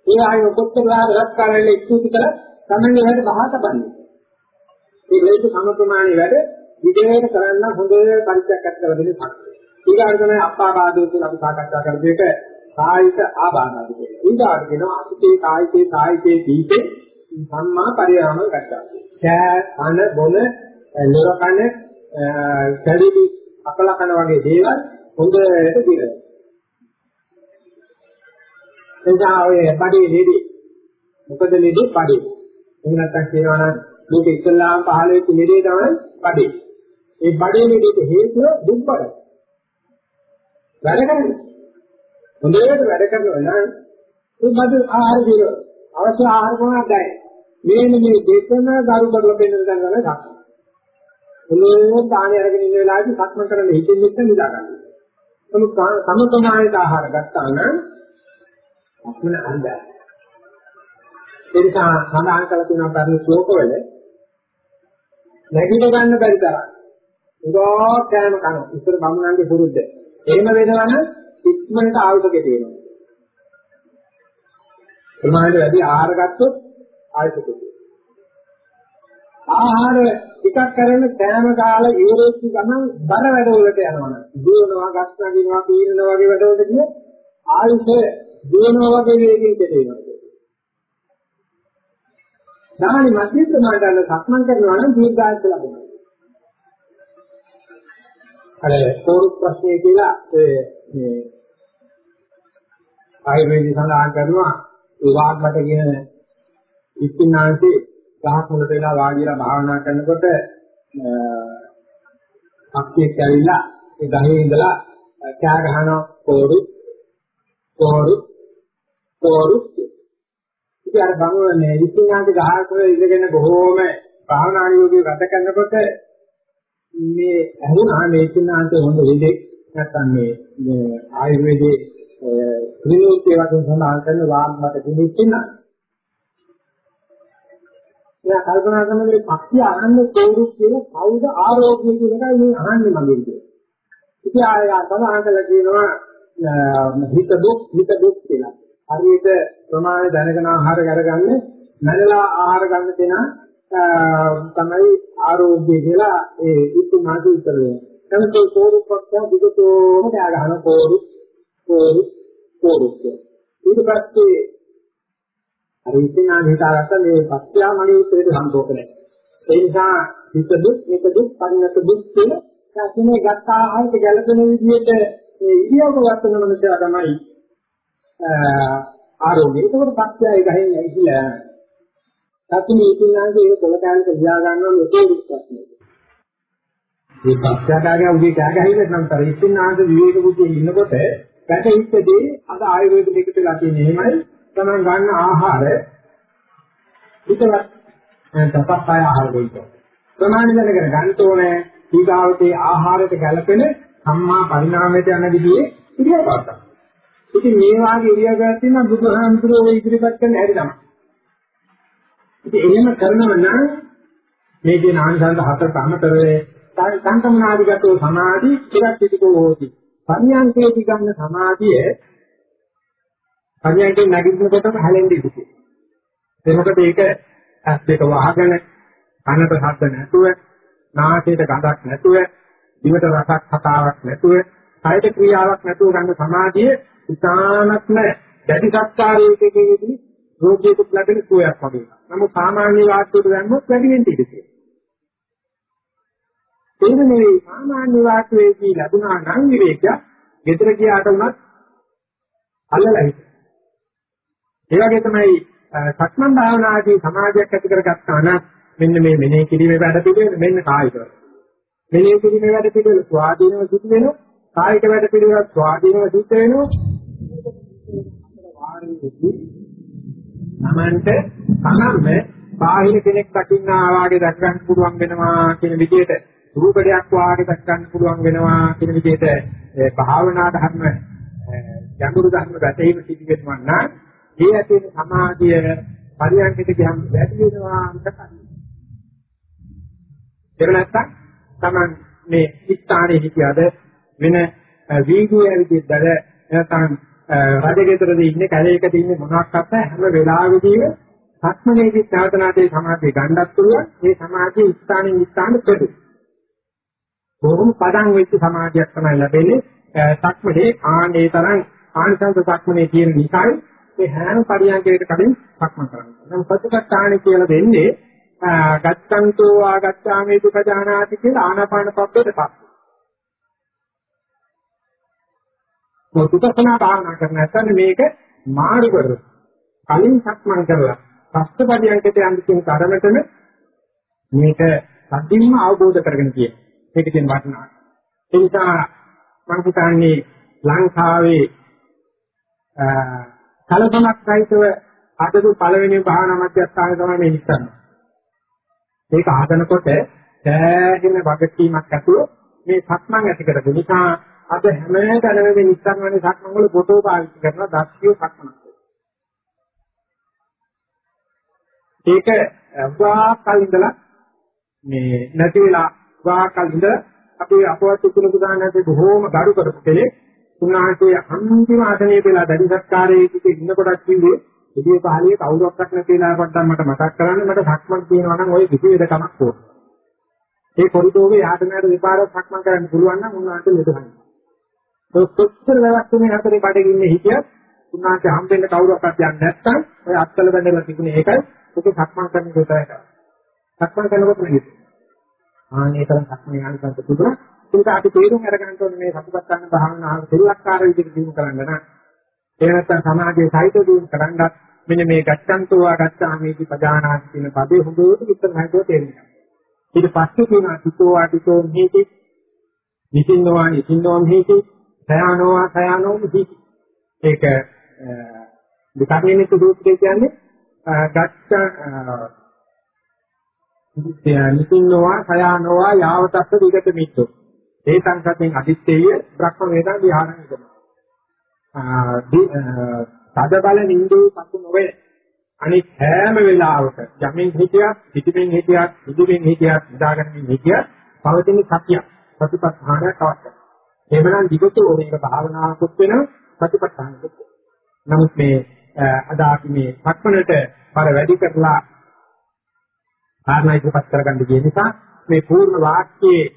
Speaker 1: ඒ ආයෙ කොච්චර වාර රත් කරන්නේ ඉක්ුති කර තමයි වැඩ බහත බන්නේ. මේ වේද සම ප්‍රමාණි වැඩ විදේට කරන්න හොඳ පරිච්ඡයක් අත් කරලා දෙන්නේ සක්‍රිය. ඊගාට තමයි අපාබාධය කියලා අපි සාකච්ඡා කරපු එක කායික ආබාධය කියලා. ඊගාට කියනවා අසුතේ කායිකේ කායිකේ දීපේ සම්මා පරියාම ගත්තා. කෑ කන බොන ලොරකන කැලිලි අකලකන වගේ දේවල් හොඳට දිරන. එනිසා ඔය බඩේ ලෙඩි මොකද ලෙඩි බඩේ. එහෙම නැත්නම් කියනවා නම් මේක ඉස්ලාම් පහළ වෙච්ච ලෙඩේ තමයි බඩේ. ඒ බඩේ ලෙඩේට හේතුව දුක්බල. වැඩ කරන්නේ. හොඳට වැඩ කරනවා නම් ඒ බඩ ආහාර දිරන. අවශ්‍ය ආහාර කොහොමද දැයි. මේ මේ දෙකම දරු කරලා පෙන්නන දැන් ගන්න ගන්න. මොනේ දාන අරගෙන ඉන්න වෙලාවේදී සක්මන් කරන්න හිතෙන් මෙන්න නිදා ගන්න. නමුත් සමතමායයට ආහාර ගත්තා නම් අපුණ අන්දයි. ඒ නිසා සඳහන් කළ තියෙනවා පරිණි ශෝකවල නැගිට ගන්න බැරි තරම්. උගා කෑම කන ඉස්සර බමුණන්ගේ පුරුද්ද. එහෙම වෙනවනම් ඉක්මනට ආයුධකේ තියෙනවා. ප්‍රමාණයට වැඩි ආහාර ගත්තොත් ආයුධකේ. ආහාර ටිකක් කරන කෑම කාලේ ඉවරෙච්ච ගමන් බර වැඩවලට යනවා. දිනනවා, ගස් නගිනවා, පීනනවා වගේ වැඩවලට ගිය ආයුෂ දිනනවා වගේ වේගයෙන් කෙරෙනවා. සාමාන්‍ය මධ්‍යස්ථ මාර්ගවල සක්මන් කරනවා නම් දීර්ඝායස ලැබෙනවා. අර කෝරුත් ප්‍රශ්නේ කියලා මේ ආයුර්වේදය සඳහන් කරනවා ඒ වාග්මට කියන ඉස්තිනාන්සේ ගහක් මුලට වෙලා වාඩිලා භාවනා කරනකොට අක්කියෙක් ඇවිල්ලා ඒ ගහේ ඉඳලා කෑ ගහනවා කෝරු කෝරු කෝරු ඉතින් අර බමුණනේ ඉස්තිනාන්සේ ගහක ඉඳගෙන බොහෝම භාවනා නියෝගී ගත කරනකොට මේ ඇහුණා මේ ඉස්තිනාන්සේ හොඳ විදෙක් නැත්තම් මේ ආයුර්වේදයේ ක්‍රිනෝකේ වගේ සඳහන් කරන වාග්මට දිනිච්චිනා එයා කල්පනා කරන මේ පක්ෂිය අහන්නේ කවුරුත් කියලා කවුද ආරෝග්‍ය කියන එකයි මේ අහන්නේ මගෙන් කියන්නේ. ඉතින් ආය සමහර කළා කියනවා හිත දුක් හිත දුක් කියලා. හරියට ප්‍රමාණය දැනගෙන ආහාර අරගන්න නැදලා ආහාර ගන්න තැන තමයි ආරෝග්‍ය කියලා ඒ උතුමාට උත්තර දෙනවා. නමුත් ඒ කෝරු පක්ෂ දිගටම දාගහන කෝරු කෝරු කෝරු ඊට පස්සේ අර ඉතිනා හිතාගත්ත මේ පත්‍යා මනියුත්තේට සම්පෝක නැහැ. ඒ නිසා හිත දුක්, මේක දුක්, පරිණත දුක් කියන සාසනේ ගත්ත ආහාරයට ගැළපෙන විදිහට මේ ඉරියව්ව ගන්න මනුස්සයා තමයි ආරෝග්‍ය. ඒකවල පත්‍යාය ගහෙන් ඇවිල්ලා සතුනි ඉතිනාගේ ඒක පොළකාරක ලියා ගන්නවා මේකේ විශ්වාසය. මේ පත්‍යාකාරය උගේ කෑ ගහින්න නම් තර ඉතිනාගේ විවේක බුද්ධියේ ඉන්නකොට වැටහිච්චදී අද ආයුර්වේද දෙකට ලකින්නේ එහෙමයි තමන් ගන්න ආහාර හිතවත් තපස්සය ආහාර දෙන්න. ප්‍රමාණ දැනගෙන ගන්න ඕනේ ඊගාවතේ ආහාරයට ගැලපෙන සම්මා පරිණාමයට යන විදිහේ ඉරියව්වක්. ඉතින් මේ වාගේ ඉරියව්වක් තියෙන බුදුහාමුදුරුවෝ ඉදිරිපත් කරන හැටි තමයි. ඉතින් එහෙම කරනව නම් මේකේ නානසන්ත හතර අමතරේ සංකමනාදිගතෝ සමාධි ඉරක් පිටිකෝ හෝති. පරියන්කේදී ගන්න සමාධිය පරියන්කෙන් නැගිටිනකොටම හැලෙන්න ඉතියි. ඒ මොකද ඒක ඇස් දෙක වහගෙන කනට ශබ්ද නැතුව, නාසයට ගඳක් නැතුව, දිවට රසක් කතාවක් නැතුව, කායික ක්‍රියාවක් නැතුව ගන්න සමාධිය ඉතාමත්ම දැඩි සත්කාරයකදී රෝගියෙකුට ලැබෙන සුවයක් වගේ. නමුත් සාමාන්‍ය වාක්‍යයට දැම්මොත් වැඩි වෙන්න ඉඩ තියෙනවා. ඒක නෙවෙයි සාමාන්‍ය වාක්‍යයේදී ලැබුණා නම් විවේකයක්, ගෙදර ගියාට උනත් අල්ලලා හිටියා. ඒ වගේ තමයි සක්මන් භාවනාදී සමාධියක් ඇති කරගත්තා නම් මෙන්න මේ මෙනෙහි කිරීමේ වැඩ පිළිවෙල මෙන්න කායිකව. මෙනෙහි කිරීමේ වැඩ පිළිවෙල ස්වාධීනව සිද්ධ වෙනවා. කායික වැඩ පිළිවෙල ස්වාධීනව සිද්ධ වෙනවා. තමන්ට තමන්ම බාහිර කෙනෙක් දකින්නා වාගේ දැක ගන්න පුළුවන් වෙනවා කියන විදිහට රූපඩයක් වාගේ දැක ගන්න පුළුවන් වෙනවා කියන විදිහට භාවනා ධර්ම යඟුරු ධර්ම වැටීම සිද්ධ වෙනවා නම් ඒ ඇති වෙන සමාධිය පරියන්කිට ගියම් වැඩි වෙනවා අන්තකයි. ඒක නැත්තම් Taman මේ ස්ථානයේ හිටියද වෙන වීගුවේ විදිහටද නැත්නම් රජගෙදරදී ඉන්නේ කැලේකද ඉන්නේ මොනවාක්වත් හැම වෙලාවෙදීම සක්මනේදී ඥාතනාදී සමාධිය ගන්නත් පුළුවන් මේ සමාධිය ස්ථානින් ස්ථාන ප්‍රති බොහොම පදන් වෙච්ච සමාධියක් තමයි ලැබෙන්නේ සක්මනේ ආනේ තරම් ආනිසංස සක්මනේ කියන නිසායි මේ හැම පරියන්කයකට කලින් සක්මන් කරනවා. නම් සතිපට්ඨාන කියලා දෙන්නේ ගත්තන්තෝ ආගත්තාමේ දුක ජානාති කියලා ආනාපාන පබ්බේට පස්සේ. මොකද විපස්සනා භාවනා කරන නැත්නම් මේක මාරු කරලා කලින් සක්මන් කරලා පස්තපදියන්කට යන්න කියන තරමටම මේක සම්පූර්ණ අවබෝධ කරගෙන තියෙන. මේක කියන වටිනාකම. ඒ නිසා මම හිතන්නේ ලංකාවේ කලබලක් සහිතව අදදු පළවෙනි භාවනා මධ්‍යස්ථානය තමයි මේ ඉස්සන්නේ. මේක හදනකොට සෑහෙන වගකීමක් ඇතුළු මේ සක්මන් ඇති කරගන්න නිසා අද හැම තැනම මේ නිස්සන් වනේ සක්මන් වල ෆොටෝ පාවිච්චි කරනවා දස්සියෝ සක්මන්. ඒක වාකල් ඉඳලා මේ නැති වෙලා වාකල් ඉඳලා අපි අපවත් කුල පුදානන්සේ බොහෝම ගරු කරපු කෙනෙක් උන්වහන්සේ අන්තිම ආසනයේ වෙලා දැඩි සත්කාරයේ ඉති ඉන්න කොටක් කිව්වේ ඉතින් පහළියේ කවුරක්වත් නැති වෙලාවකට මට මතක් කරන්න මට සක්මන් කියනවා නම් ওই කිසි වෙදකමක් ඕන. ඒ කොරිඩෝවේ යාට නෑර දෙපාරක් සක්මන් කරන්න පුළුවන් නම් උන්වහන්සේ ලෙඩහයි. ඒ කොච්චර දවස් මේ හතරේ බඩේ ඉන්නේ හිටියත් උන්වහන්සේ හම්බෙන්න කවුරක්වත් යන්නේ නැත්නම් ඔය අත්කල බැඳලා තිබුණේ ඒකයි ඒක සක්මන් කරන කොටයි. සක්මන් කරනකොට නෙවෙයි. ආනේ තරම් සක්මන් යන සංක තිබුණා. ඒක අපි තේරුම් අරගන්න ඕනේ මේ සතුටක් ගන්න භාවනාව දෙලක්කාර විදිහට දිනු කරන්න නම් ඒ නැත්නම් සමාජයේ සාහිත්‍ය දිනු කරන්නත් මෙන්න මේ ගච්ඡන්තෝ ආගච්ඡාමේති පජානාති කියන පදේ හොඳට විස්තර නැතුව තේරෙනවා. ඊට පස්සේ කියනවා තිතෝ ආටිතෝ මේති නිසින්නවා නිසින්නවා මේති සයානෝවා සයානෝ මේති. ඒක විකර්ණිත සූත්‍රය කියන්නේ ගච්ඡ නිසින්නවා සයානෝවා යාවතස්ස විගත මිත්තෝ. ඒ සංකතෙන් අදිත්තේය බ්‍රහ්ම වේදා විහාරණය කරනවා. තද බල නින්දේ පසු නොවේ අනිත් හැම වෙලාවක යමින් හිටියත් පිටිමින් හිටියත් ඉදිරියෙන් හිටියත් නිදාගන්න හිටියත් පවතින සතිය ප්‍රතිපත්තානයක් අවශ්‍යයි. එහෙමනම් විගතු ඕනේක භාවනාවකුත් වෙනවා ප්‍රතිපත්තානකුත් නමුත් මේ අද අපි මේ සක්මනට පර වැඩි කරලා කාරණා ඉදපත් කරගන්න කියන නිසා මේ පූර්ණ වාක්‍යයේ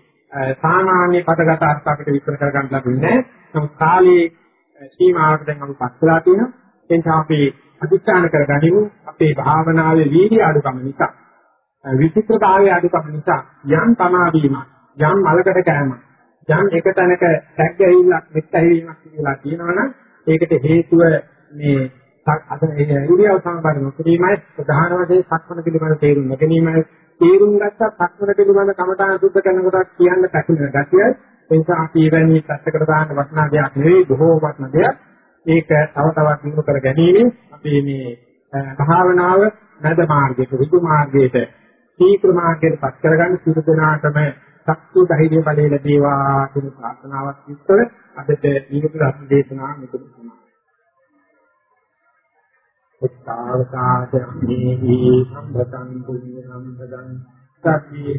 Speaker 1: සාමාන්‍ය පදගත අර්ථ අපිට විස්තර කරගන්න ලැබුණේ නැහැ. නමුත් කාලේ සීමාවට දැන් අපි පත් වෙලා තියෙනවා. ඒ නිසා අපි අධිෂ්ඨාන කරගනිමු අපේ භාවනාවේ වීර්ය අඩුකම නිසා විචිත්‍රතාවය අඩුකම නිසා යම් තමාවීම යම් මලකට කෑම යම් එක තැනක සැග්ගැහිල්ලක් මෙත්තැහිීමක් කියලා කියනවනම් ඒකට හේතුව මේ අද ඉරියව් සම්බන්ධ නොකිරීමයි. ප්‍රධාන වශයෙන් සක්මන පිළිබඳ තේරුම් නොගැනීමයි. තේරුම් ගත්තා සක්මන පිළිබඳ කමඨාන සුද්ධ කරනකොට කියන්න පැතුන ගැතිය. ඒ නිසා අපි එවැනි පැත්තකට දාන්න වටිනා දෙයක් නෙවෙයි බොහෝ වටිනා දෙයක්. ඒක තව තවත් දිනු කර ගැනීම අපේ මේ භාවනාව නැද මාර්ගයට ඍතු මාර්ගයට සීක්‍ර මාර්ගයට පත් කරගන්න සියලු දෙනාටම ශක්ති ධෛර්ය බලය ලැබේවා කියන ප්‍රාර්ථනාවක් විස්තර අදට ඊට රත්න දේශනා මෙතන තමයි. උත්සාහකාශයන්හි සම්බතං පුඤ්ඤ සම්පදං සත්‍යේ